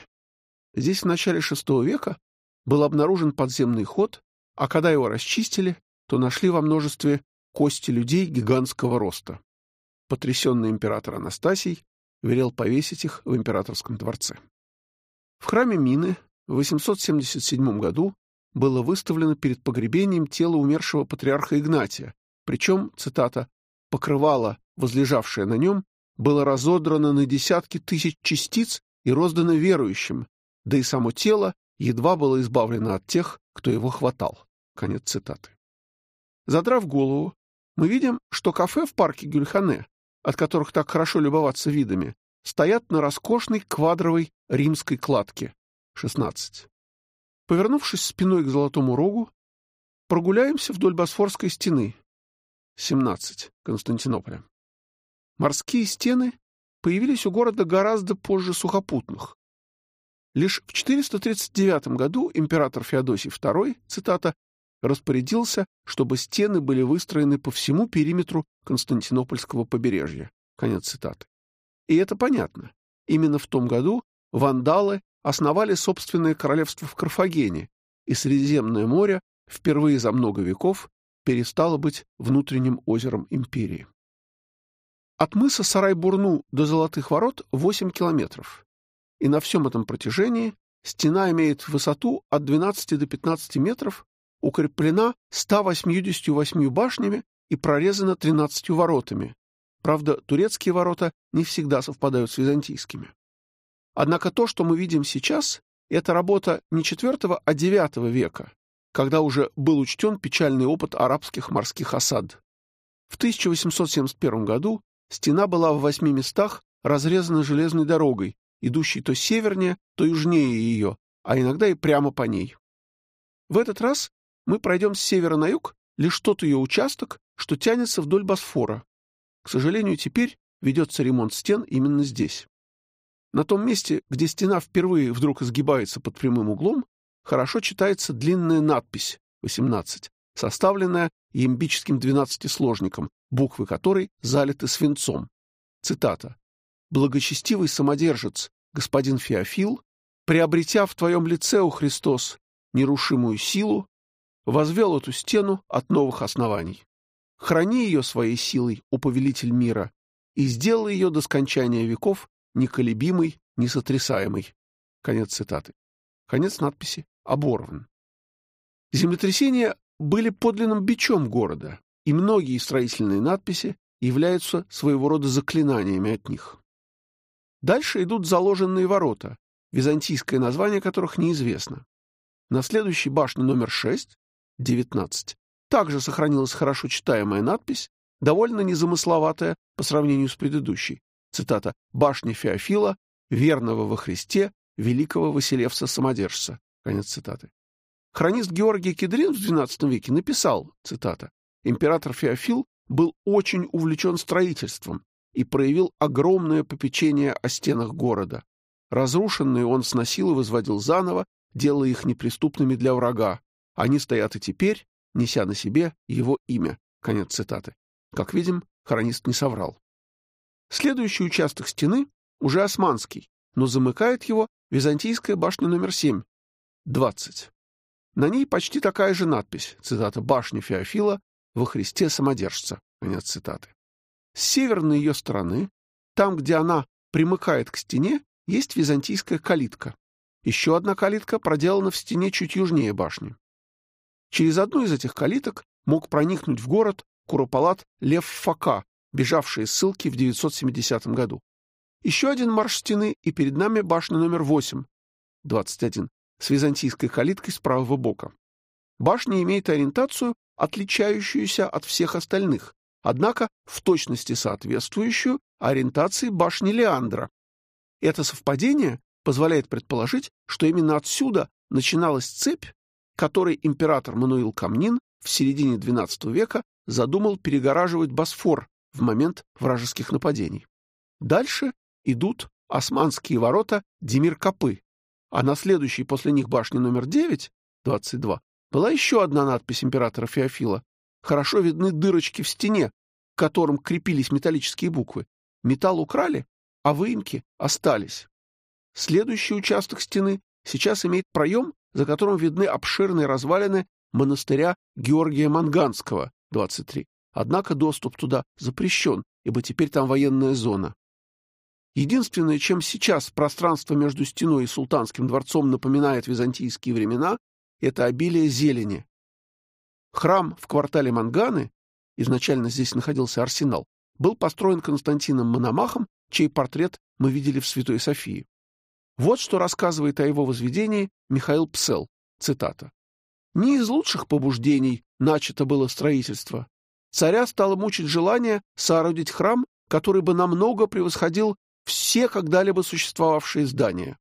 Здесь в начале VI века был обнаружен подземный ход, а когда его расчистили, то нашли во множестве кости людей гигантского роста. Потрясенный император Анастасий велел повесить их в императорском дворце. В храме Мины в 877 году было выставлено перед погребением тело умершего патриарха Игнатия, причем, цитата, «покрывало возлежавшее на нем, было разодрано на десятки тысяч частиц и роздано верующим, да и само тело едва было избавлено от тех, кто его хватал. Конец цитаты. Задрав голову, мы видим, что кафе в парке Гюльхане, от которых так хорошо любоваться видами, стоят на роскошной квадровой римской кладке. 16. Повернувшись спиной к Золотому Рогу, прогуляемся вдоль Босфорской стены. 17. Константинополя. Морские стены появились у города гораздо позже сухопутных. Лишь в 439 году император Феодосий II, цитата, распорядился, чтобы стены были выстроены по всему периметру Константинопольского побережья. Конец цитаты. И это понятно. Именно в том году вандалы основали собственное королевство в Карфагене, и Средиземное море впервые за много веков перестало быть внутренним озером империи. От мыса Сарай-Бурну до Золотых ворот 8 километров, и на всем этом протяжении стена имеет высоту от 12 до 15 метров, укреплена 188 башнями и прорезана 13 воротами. Правда, турецкие ворота не всегда совпадают с византийскими. Однако то, что мы видим сейчас, это работа не IV, а IX века, когда уже был учтен печальный опыт арабских морских осад. В 1871 году стена была в восьми местах разрезана железной дорогой, идущей то севернее, то южнее ее, а иногда и прямо по ней. В этот раз мы пройдем с севера на юг лишь тот ее участок, что тянется вдоль Босфора. К сожалению, теперь ведется ремонт стен именно здесь. На том месте, где стена впервые вдруг изгибается под прямым углом, хорошо читается длинная надпись 18, составленная ямбическим двенадцатисложником, буквы которой залиты свинцом. Цитата. «Благочестивый самодержец, господин Феофил, приобретя в твоем лице, у Христос, нерушимую силу, возвел эту стену от новых оснований. Храни ее своей силой, у повелитель мира, и сделай ее до скончания веков неколебимой, несотрясаемой. Конец цитаты. Конец надписи оборван. Землетрясения были подлинным бичом города, и многие строительные надписи являются своего рода заклинаниями от них. Дальше идут заложенные ворота, византийское название которых неизвестно. На следующей башне номер 6, 19, также сохранилась хорошо читаемая надпись, довольно незамысловатая по сравнению с предыдущей. Цитата «Башня Феофила, верного во Христе, великого Василевса-самодержца». Конец цитаты. Хронист Георгий Кедрин в XII веке написал, цитата, «Император Феофил был очень увлечен строительством и проявил огромное попечение о стенах города. Разрушенные он сносил и возводил заново, делая их неприступными для врага. Они стоят и теперь, неся на себе его имя». Конец цитаты. Как видим, хронист не соврал. Следующий участок стены уже османский, но замыкает его византийская башня номер 7, 20. На ней почти такая же надпись, цитата «Башня Феофила во Христе самодержца», конец цитаты. С северной ее стороны, там, где она примыкает к стене, есть византийская калитка. Еще одна калитка проделана в стене чуть южнее башни. Через одну из этих калиток мог проникнуть в город куропалат Лев Фака, бежавший из ссылки в 970 году. Еще один марш стены, и перед нами башня номер 8, 21, с византийской калиткой с правого бока. Башня имеет ориентацию, отличающуюся от всех остальных, однако в точности соответствующую ориентации башни Леандра. Это совпадение позволяет предположить, что именно отсюда начиналась цепь, которой император Мануил Камнин в середине XII века задумал перегораживать Босфор в момент вражеских нападений. Дальше идут османские ворота Демир-Капы, а на следующей после них башне номер 9, 22, была еще одна надпись императора Феофила. Хорошо видны дырочки в стене, к которым крепились металлические буквы. Металл украли, а выемки остались. Следующий участок стены сейчас имеет проем, за которым видны обширные развалины монастыря Георгия Манганского, 23. Однако доступ туда запрещен, ибо теперь там военная зона. Единственное, чем сейчас пространство между стеной и султанским дворцом напоминает византийские времена, это обилие зелени. Храм в квартале Манганы, изначально здесь находился арсенал, был построен Константином Мономахом, чей портрет мы видели в Святой Софии. Вот что рассказывает о его возведении Михаил Псел, цитата. «Не из лучших побуждений начато было строительство. Царя стало мучить желание соорудить храм, который бы намного превосходил все когда-либо существовавшие здания.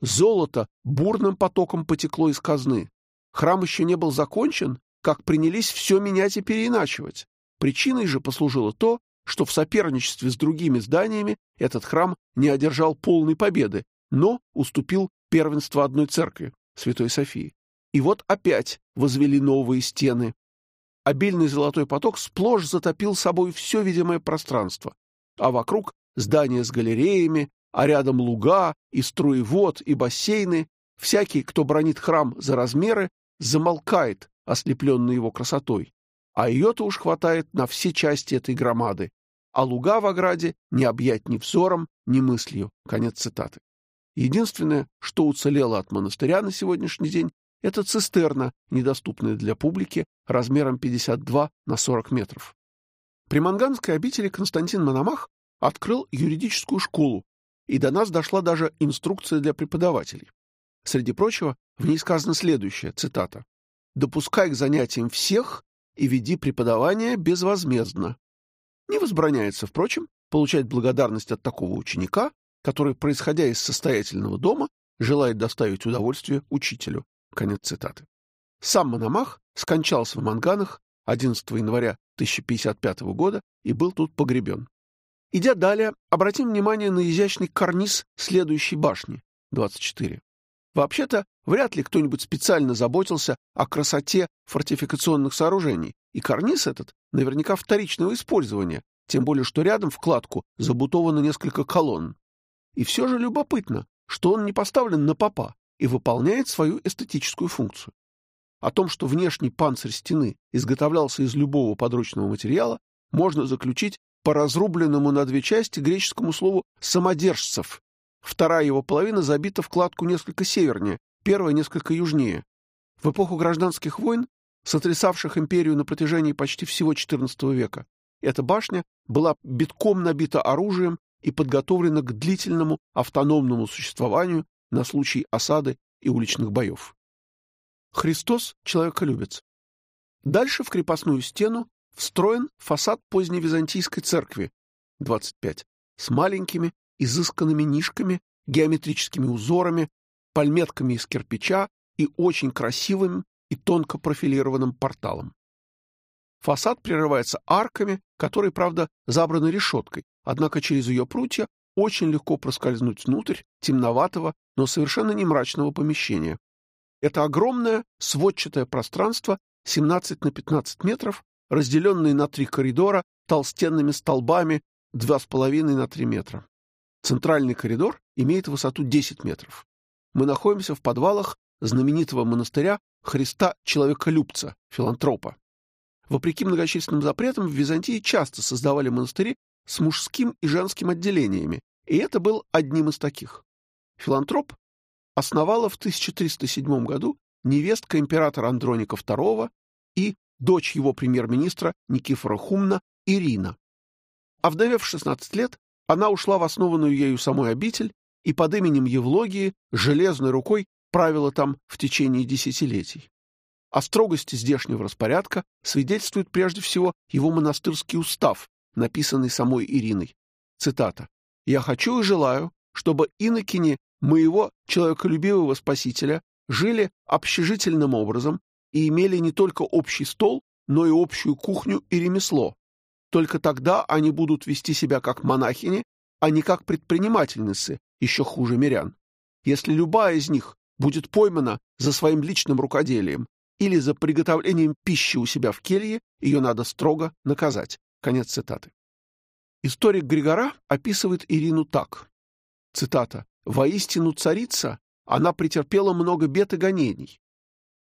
Золото бурным потоком потекло из казны. Храм еще не был закончен, как принялись все менять и переиначивать. Причиной же послужило то, что в соперничестве с другими зданиями этот храм не одержал полной победы, но уступил первенство одной церкви, Святой Софии. И вот опять возвели новые стены. Обильный золотой поток сплошь затопил собой все видимое пространство, а вокруг здания с галереями, а рядом луга и струевод и бассейны. Всякий, кто бронит храм за размеры, замолкает, ослепленный его красотой. А ее-то уж хватает на все части этой громады. А луга в ограде не объять ни взором, ни мыслью. Конец цитаты. Единственное, что уцелело от монастыря на сегодняшний день, это цистерна, недоступная для публики, размером 52 на 40 метров. При Манганской обители Константин Мономах открыл юридическую школу, и до нас дошла даже инструкция для преподавателей. Среди прочего, в ней сказано следующее, цитата. «Допускай к занятиям всех и веди преподавание безвозмездно». Не возбраняется, впрочем, получать благодарность от такого ученика, который, происходя из состоятельного дома, желает доставить удовольствие учителю. Конец цитаты. Сам Мономах скончался в Манганах 11 января 1055 года и был тут погребен. Идя далее, обратим внимание на изящный карниз следующей башни, 24. Вообще-то, вряд ли кто-нибудь специально заботился о красоте фортификационных сооружений, и карниз этот наверняка вторичного использования, тем более что рядом в кладку забутовано несколько колонн. И все же любопытно, что он не поставлен на попа и выполняет свою эстетическую функцию. О том, что внешний панцирь стены изготовлялся из любого подручного материала, можно заключить по разрубленному на две части греческому слову «самодержцев». Вторая его половина забита в кладку несколько севернее, первая несколько южнее. В эпоху гражданских войн, сотрясавших империю на протяжении почти всего XIV века, эта башня была битком набита оружием и подготовлена к длительному автономному существованию на случай осады и уличных боев. Христос — человеколюбец. Дальше в крепостную стену встроен фасад поздней византийской церкви 25 с маленькими изысканными нишками, геометрическими узорами, пальметками из кирпича и очень красивым и тонко профилированным порталом. Фасад прерывается арками, которые, правда, забраны решеткой, однако через ее прутья очень легко проскользнуть внутрь темноватого, но совершенно не мрачного помещения. Это огромное сводчатое пространство 17 на 15 метров, разделенные на три коридора толстенными столбами 2,5 на 3 метра. Центральный коридор имеет высоту 10 метров. Мы находимся в подвалах знаменитого монастыря Христа Человеколюбца, филантропа. Вопреки многочисленным запретам, в Византии часто создавали монастыри с мужским и женским отделениями, и это был одним из таких. Филантроп основала в 1307 году невестка императора Андроника II и дочь его премьер-министра Никифора Хумна Ирина. Овдовев в 16 лет, она ушла в основанную ею самой обитель и под именем Евлогии железной рукой правила там в течение десятилетий. О строгости здешнего распорядка свидетельствует прежде всего его монастырский устав, написанный самой Ириной. Цитата. «Я хочу и желаю, чтобы инокини моего человеколюбивого спасителя жили общежительным образом и имели не только общий стол, но и общую кухню и ремесло. Только тогда они будут вести себя как монахини, а не как предпринимательницы, еще хуже мирян. Если любая из них будет поймана за своим личным рукоделием или за приготовлением пищи у себя в келье, ее надо строго наказать. Конец цитаты. Историк Григора описывает Ирину так. Цитата. «Воистину царица, она претерпела много бед и гонений.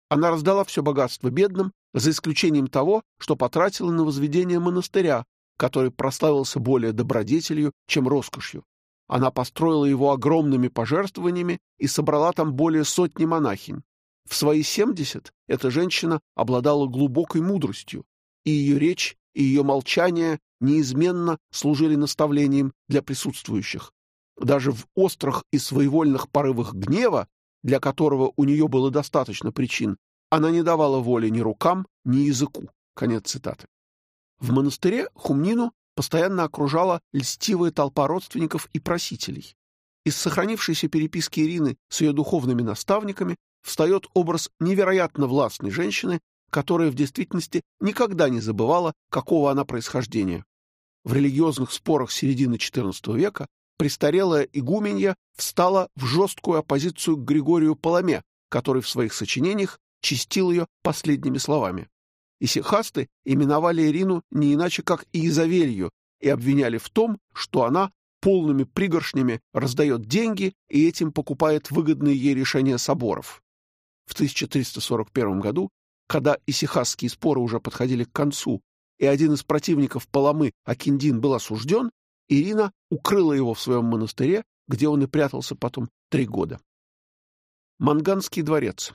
Она раздала все богатство бедным, за исключением того, что потратила на возведение монастыря, который прославился более добродетелью, чем роскошью. Она построила его огромными пожертвованиями и собрала там более сотни монахинь. В свои семьдесят эта женщина обладала глубокой мудростью, и ее речь и ее молчание неизменно служили наставлением для присутствующих. Даже в острых и своевольных порывах гнева, для которого у нее было достаточно причин, она не давала воли ни рукам, ни языку. Конец цитаты. В монастыре Хумнину постоянно окружала льстивая толпа родственников и просителей. Из сохранившейся переписки Ирины с ее духовными наставниками встает образ невероятно властной женщины, которая в действительности никогда не забывала, какого она происхождения. В религиозных спорах середины XIV века престарелая игуменья встала в жесткую оппозицию к Григорию Паламе, который в своих сочинениях чистил ее последними словами. Исихасты именовали Ирину не иначе, как Иезавелью, и обвиняли в том, что она полными пригоршнями раздает деньги и этим покупает выгодные ей решения соборов. В 1341 году, когда исихасские споры уже подходили к концу, и один из противников Паламы, Акиндин, был осужден, Ирина укрыла его в своем монастыре, где он и прятался потом три года. Манганский дворец.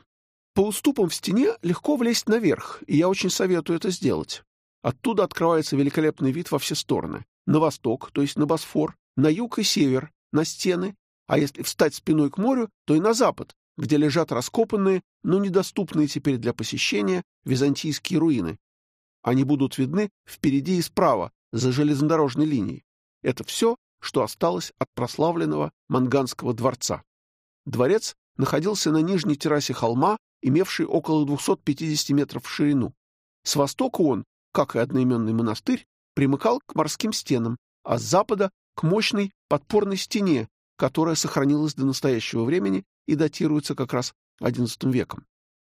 По уступам в стене легко влезть наверх, и я очень советую это сделать. Оттуда открывается великолепный вид во все стороны. На восток, то есть на Босфор, на юг и север, на стены, а если встать спиной к морю, то и на запад, где лежат раскопанные, но недоступные теперь для посещения, византийские руины. Они будут видны впереди и справа, за железнодорожной линией. Это все, что осталось от прославленного Манганского дворца. Дворец находился на нижней террасе холма, имевшей около 250 метров в ширину. С востока он, как и одноименный монастырь, примыкал к морским стенам, а с запада — к мощной подпорной стене, которая сохранилась до настоящего времени и датируется как раз XI веком.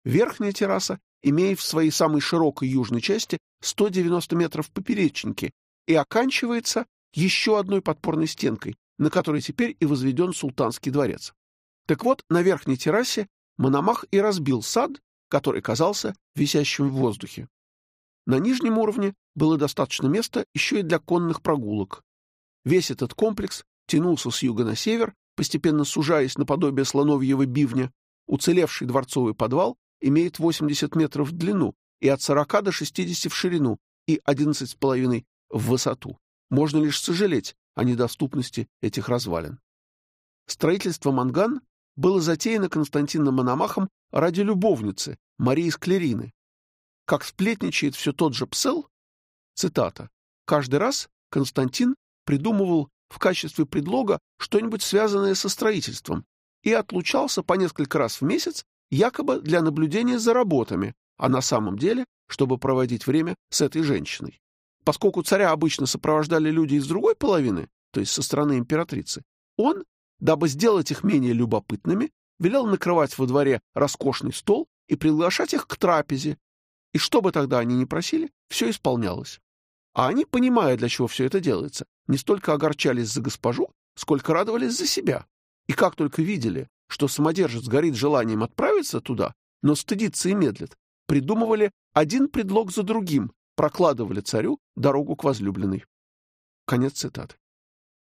Верхняя терраса имеет в своей самой широкой южной части 190 метров поперечники и оканчивается еще одной подпорной стенкой, на которой теперь и возведен султанский дворец. Так вот, на верхней террасе Мономах и разбил сад, который казался висящим в воздухе. На нижнем уровне было достаточно места еще и для конных прогулок. Весь этот комплекс тянулся с юга на север, постепенно сужаясь наподобие слоновьего бивня. Уцелевший дворцовый подвал имеет 80 метров в длину и от 40 до 60 в ширину и 11,5 в высоту. Можно лишь сожалеть о недоступности этих развалин. Строительство Манган было затеяно Константином Мономахом ради любовницы Марии Склерины. Как сплетничает все тот же Псел, цитата, «Каждый раз Константин придумывал в качестве предлога что-нибудь связанное со строительством и отлучался по несколько раз в месяц якобы для наблюдения за работами, а на самом деле, чтобы проводить время с этой женщиной. Поскольку царя обычно сопровождали люди из другой половины, то есть со стороны императрицы, он, дабы сделать их менее любопытными, велел накрывать во дворе роскошный стол и приглашать их к трапезе. И что бы тогда они ни просили, все исполнялось. А они, понимая, для чего все это делается, не столько огорчались за госпожу, сколько радовались за себя. И как только видели, что самодержец горит желанием отправиться туда, но стыдится и медлит, придумывали один предлог за другим, прокладывали царю дорогу к возлюбленной. Конец цитаты.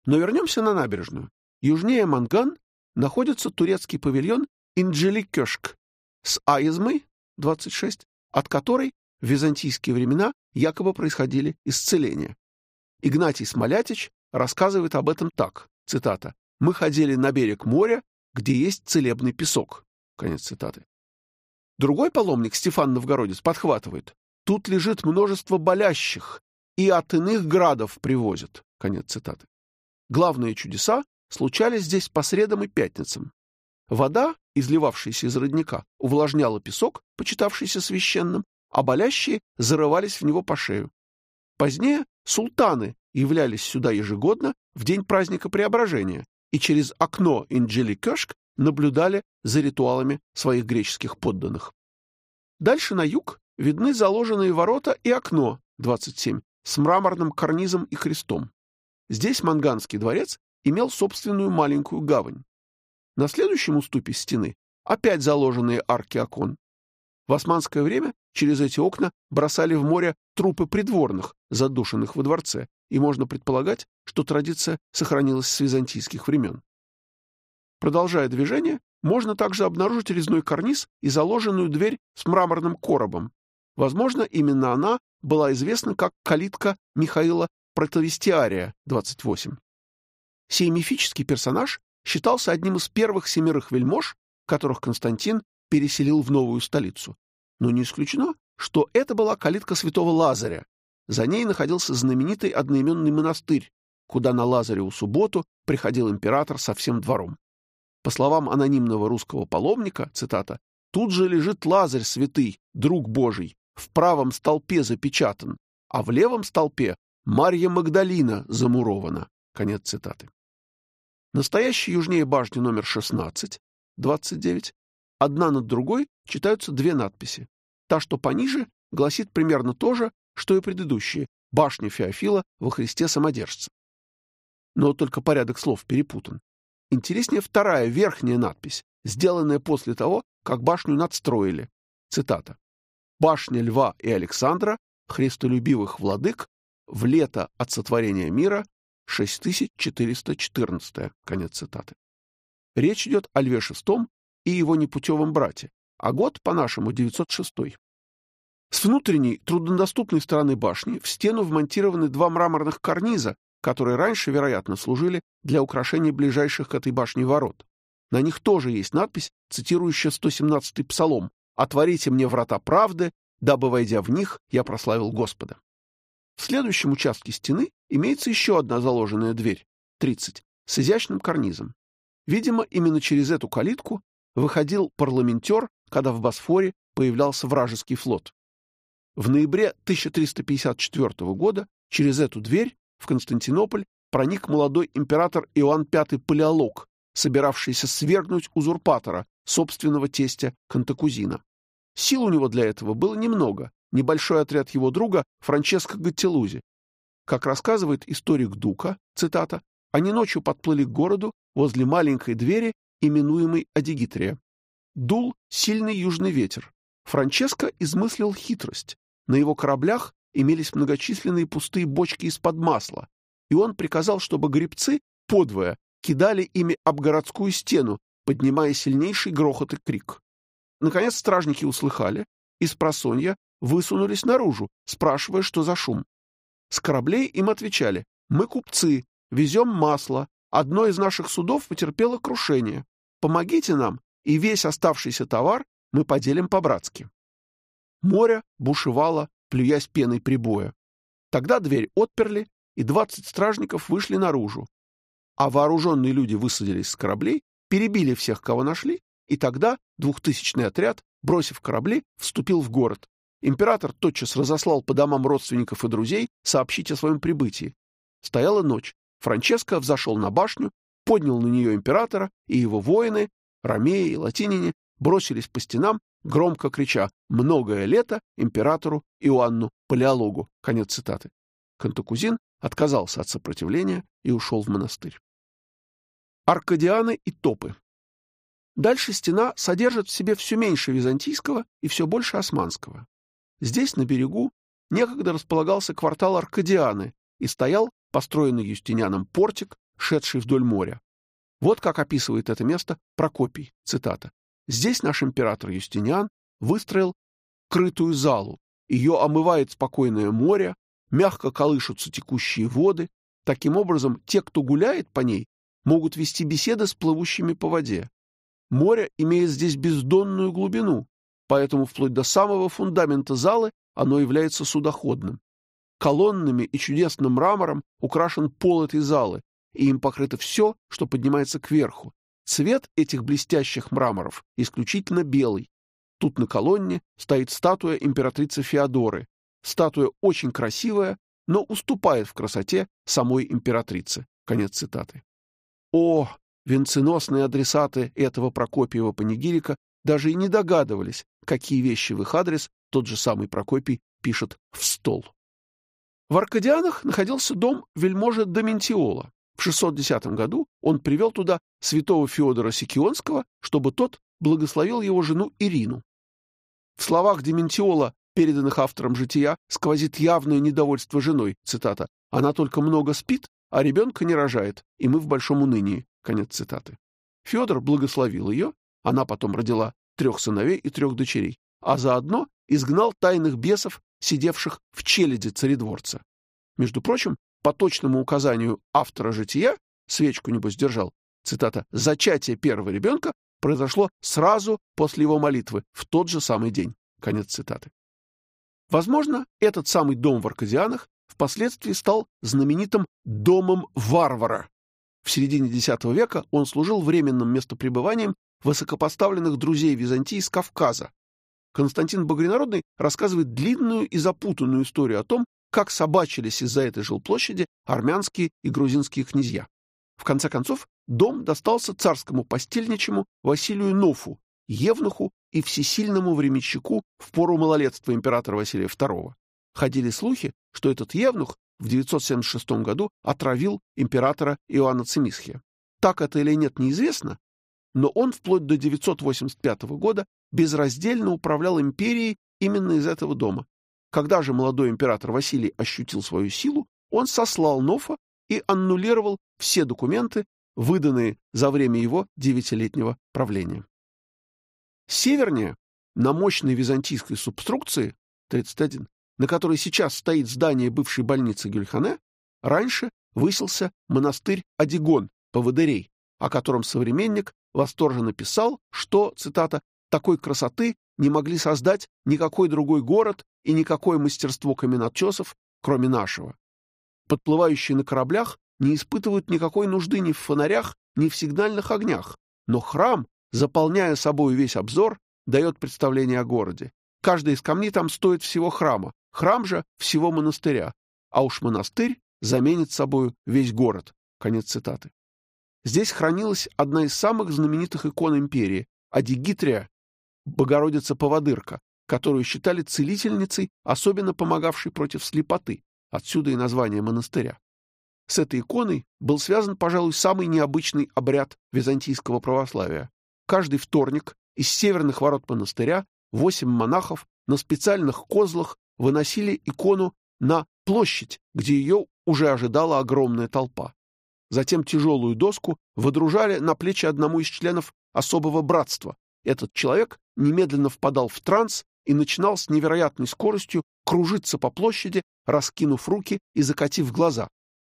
Но вернемся на набережную. Южнее Манган находится турецкий павильон Инджеликёшк с аизмой 26, от которой в византийские времена якобы происходили исцеления. Игнатий Смолятич рассказывает об этом так, цитата, «Мы ходили на берег моря, где есть целебный песок». Конец цитаты. Другой паломник, Стефан Новгородец, подхватывает, «Тут лежит множество болящих, и от иных градов привозят». Конец цитаты. Главные чудеса случались здесь по средам и пятницам. Вода, изливавшаяся из родника, увлажняла песок, почитавшийся священным, а болящие зарывались в него по шею. Позднее султаны являлись сюда ежегодно в день праздника Преображения и через окно Инджеликешк наблюдали за ритуалами своих греческих подданных. Дальше на юг видны заложенные ворота и окно 27 с мраморным карнизом и крестом. Здесь Манганский дворец имел собственную маленькую гавань. На следующем уступе стены опять заложенные арки окон. В османское время через эти окна бросали в море трупы придворных, задушенных во дворце, и можно предполагать, что традиция сохранилась с византийских времен. Продолжая движение, можно также обнаружить резной карниз и заложенную дверь с мраморным коробом. Возможно, именно она была известна как калитка Михаила Протовестиария, 28. Сей мифический персонаж считался одним из первых семерых вельмож, которых Константин переселил в новую столицу. Но не исключено, что это была калитка святого Лазаря. За ней находился знаменитый одноименный монастырь, куда на Лазареву субботу приходил император со всем двором. По словам анонимного русского паломника, цитата, «Тут же лежит Лазарь святый, друг Божий, в правом столпе запечатан, а в левом столпе Марья Магдалина замурована». Конец цитаты. Настоящей южнее башни номер 16, 29, одна над другой читаются две надписи. Та, что пониже, гласит примерно то же, что и предыдущие «Башня Феофила во Христе самодержца». Но только порядок слов перепутан. Интереснее вторая, верхняя надпись, сделанная после того, как башню надстроили. Цитата. «Башня Льва и Александра, христолюбивых владык, в лето от сотворения мира 6414. Конец цитаты. Речь идет о Льве VI и его непутевом брате, а год, по-нашему, 906. С внутренней, труднодоступной стороны башни в стену вмонтированы два мраморных карниза, которые раньше, вероятно, служили для украшения ближайших к этой башне ворот. На них тоже есть надпись, цитирующая 117-й псалом «Отворите мне врата правды, дабы, войдя в них, я прославил Господа». В следующем участке стены имеется еще одна заложенная дверь, 30, с изящным карнизом. Видимо, именно через эту калитку выходил парламентер, когда в Босфоре появлялся вражеский флот. В ноябре 1354 года через эту дверь в Константинополь проник молодой император Иоанн V Палеолог, собиравшийся свергнуть узурпатора, собственного тестя Кантакузина. Сил у него для этого было немного, небольшой отряд его друга Франческо Гаттелузи. Как рассказывает историк Дука, цитата, они ночью подплыли к городу возле маленькой двери, именуемой Адигитрия. Дул сильный южный ветер. Франческо измыслил хитрость. На его кораблях имелись многочисленные пустые бочки из-под масла, и он приказал, чтобы гребцы подвое кидали ими об городскую стену, поднимая сильнейший грохот и крик. Наконец стражники услыхали, и с просонья высунулись наружу, спрашивая, что за шум. С кораблей им отвечали, мы купцы, везем масло, одно из наших судов потерпело крушение. Помогите нам, и весь оставшийся товар мы поделим по-братски. Море бушевало, плюясь пеной прибоя. Тогда дверь отперли, и двадцать стражников вышли наружу. А вооруженные люди высадились с кораблей, перебили всех, кого нашли, и тогда двухтысячный отряд, бросив корабли, вступил в город, Император тотчас разослал по домам родственников и друзей сообщить о своем прибытии. Стояла ночь. Франческо взошел на башню, поднял на нее императора, и его воины, ромеи и латинине, бросились по стенам, громко крича «Многое лето императору Иоанну Палеологу». Конец цитаты. Кантакузин отказался от сопротивления и ушел в монастырь. Аркадианы и топы. Дальше стена содержит в себе все меньше византийского и все больше османского. Здесь, на берегу, некогда располагался квартал Аркадианы и стоял построенный Юстинианом портик, шедший вдоль моря. Вот как описывает это место Прокопий, цитата. «Здесь наш император Юстиниан выстроил крытую залу. Ее омывает спокойное море, мягко колышутся текущие воды. Таким образом, те, кто гуляет по ней, могут вести беседы с плывущими по воде. Море имеет здесь бездонную глубину, поэтому вплоть до самого фундамента залы оно является судоходным. Колоннами и чудесным мрамором украшен пол этой залы, и им покрыто все, что поднимается кверху. Цвет этих блестящих мраморов исключительно белый. Тут на колонне стоит статуя императрицы Феодоры. Статуя очень красивая, но уступает в красоте самой императрице. Конец цитаты. О, венценосные адресаты этого Прокопьева панигирика даже и не догадывались, какие вещи в их адрес тот же самый Прокопий пишет в стол. В Аркадианах находился дом вельможи Доментиола. В 610 году он привел туда святого Феодора Сикионского, чтобы тот благословил его жену Ирину. В словах Дементиола, переданных автором «Жития», сквозит явное недовольство женой, цитата, «Она только много спит, а ребенка не рожает, и мы в большом унынии», конец цитаты. Федор благословил ее, она потом родила трех сыновей и трех дочерей. а заодно изгнал тайных бесов, сидевших в челяди царедворца. Между прочим, по точному указанию автора «Жития», свечку, небось, держал, цитата, «зачатие первого ребенка произошло сразу после его молитвы, в тот же самый день». Конец цитаты. Возможно, этот самый дом в Аркадианах впоследствии стал знаменитым «домом варвара». В середине X века он служил временным местопребыванием высокопоставленных друзей Византии с Кавказа. Константин Багринародный рассказывает длинную и запутанную историю о том, как собачились из-за этой жилплощади армянские и грузинские князья. В конце концов, дом достался царскому постельничему Василию Нофу, евнуху и всесильному временщику в пору малолетства императора Василия II. Ходили слухи, что этот евнух в 976 году отравил императора Иоанна Цимисхия. Так это или нет, неизвестно, но он вплоть до 985 года безраздельно управлял империей именно из этого дома. Когда же молодой император Василий ощутил свою силу, он сослал Нофа и аннулировал все документы, выданные за время его девятилетнего правления. Севернее, на мощной византийской субструкции 31, на которой сейчас стоит здание бывшей больницы Гюльхане, раньше высился монастырь Адигон, поводырей, о котором современник восторженно писал, что, цитата, «такой красоты не могли создать никакой другой город и никакое мастерство каменотесов, кроме нашего. Подплывающие на кораблях не испытывают никакой нужды ни в фонарях, ни в сигнальных огнях, но храм, заполняя собой весь обзор, дает представление о городе. Каждый из камней там стоит всего храма, храм же всего монастыря, а уж монастырь заменит собою весь город. Конец цитаты. Здесь хранилась одна из самых знаменитых икон империи – Адигитрия, Богородица-поводырка, которую считали целительницей, особенно помогавшей против слепоты, отсюда и название монастыря. С этой иконой был связан, пожалуй, самый необычный обряд византийского православия. Каждый вторник из северных ворот монастыря восемь монахов на специальных козлах выносили икону на площадь, где ее уже ожидала огромная толпа. Затем тяжелую доску водружали на плечи одному из членов особого братства. Этот человек немедленно впадал в транс и начинал с невероятной скоростью кружиться по площади, раскинув руки и закатив глаза.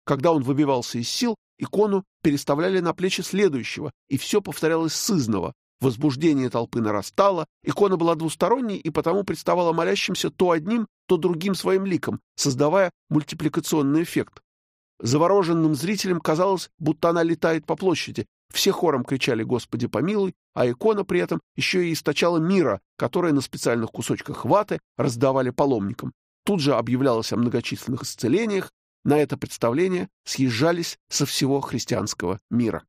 Когда он выбивался из сил, икону переставляли на плечи следующего, и все повторялось сызново. Возбуждение толпы нарастало, икона была двусторонней и потому представала молящимся то одним, то другим своим ликом, создавая мультипликационный эффект. Завороженным зрителям казалось, будто она летает по площади, все хором кричали «Господи помилуй», а икона при этом еще и источала мира, которое на специальных кусочках ваты раздавали паломникам. Тут же объявлялось о многочисленных исцелениях, на это представление съезжались со всего христианского мира.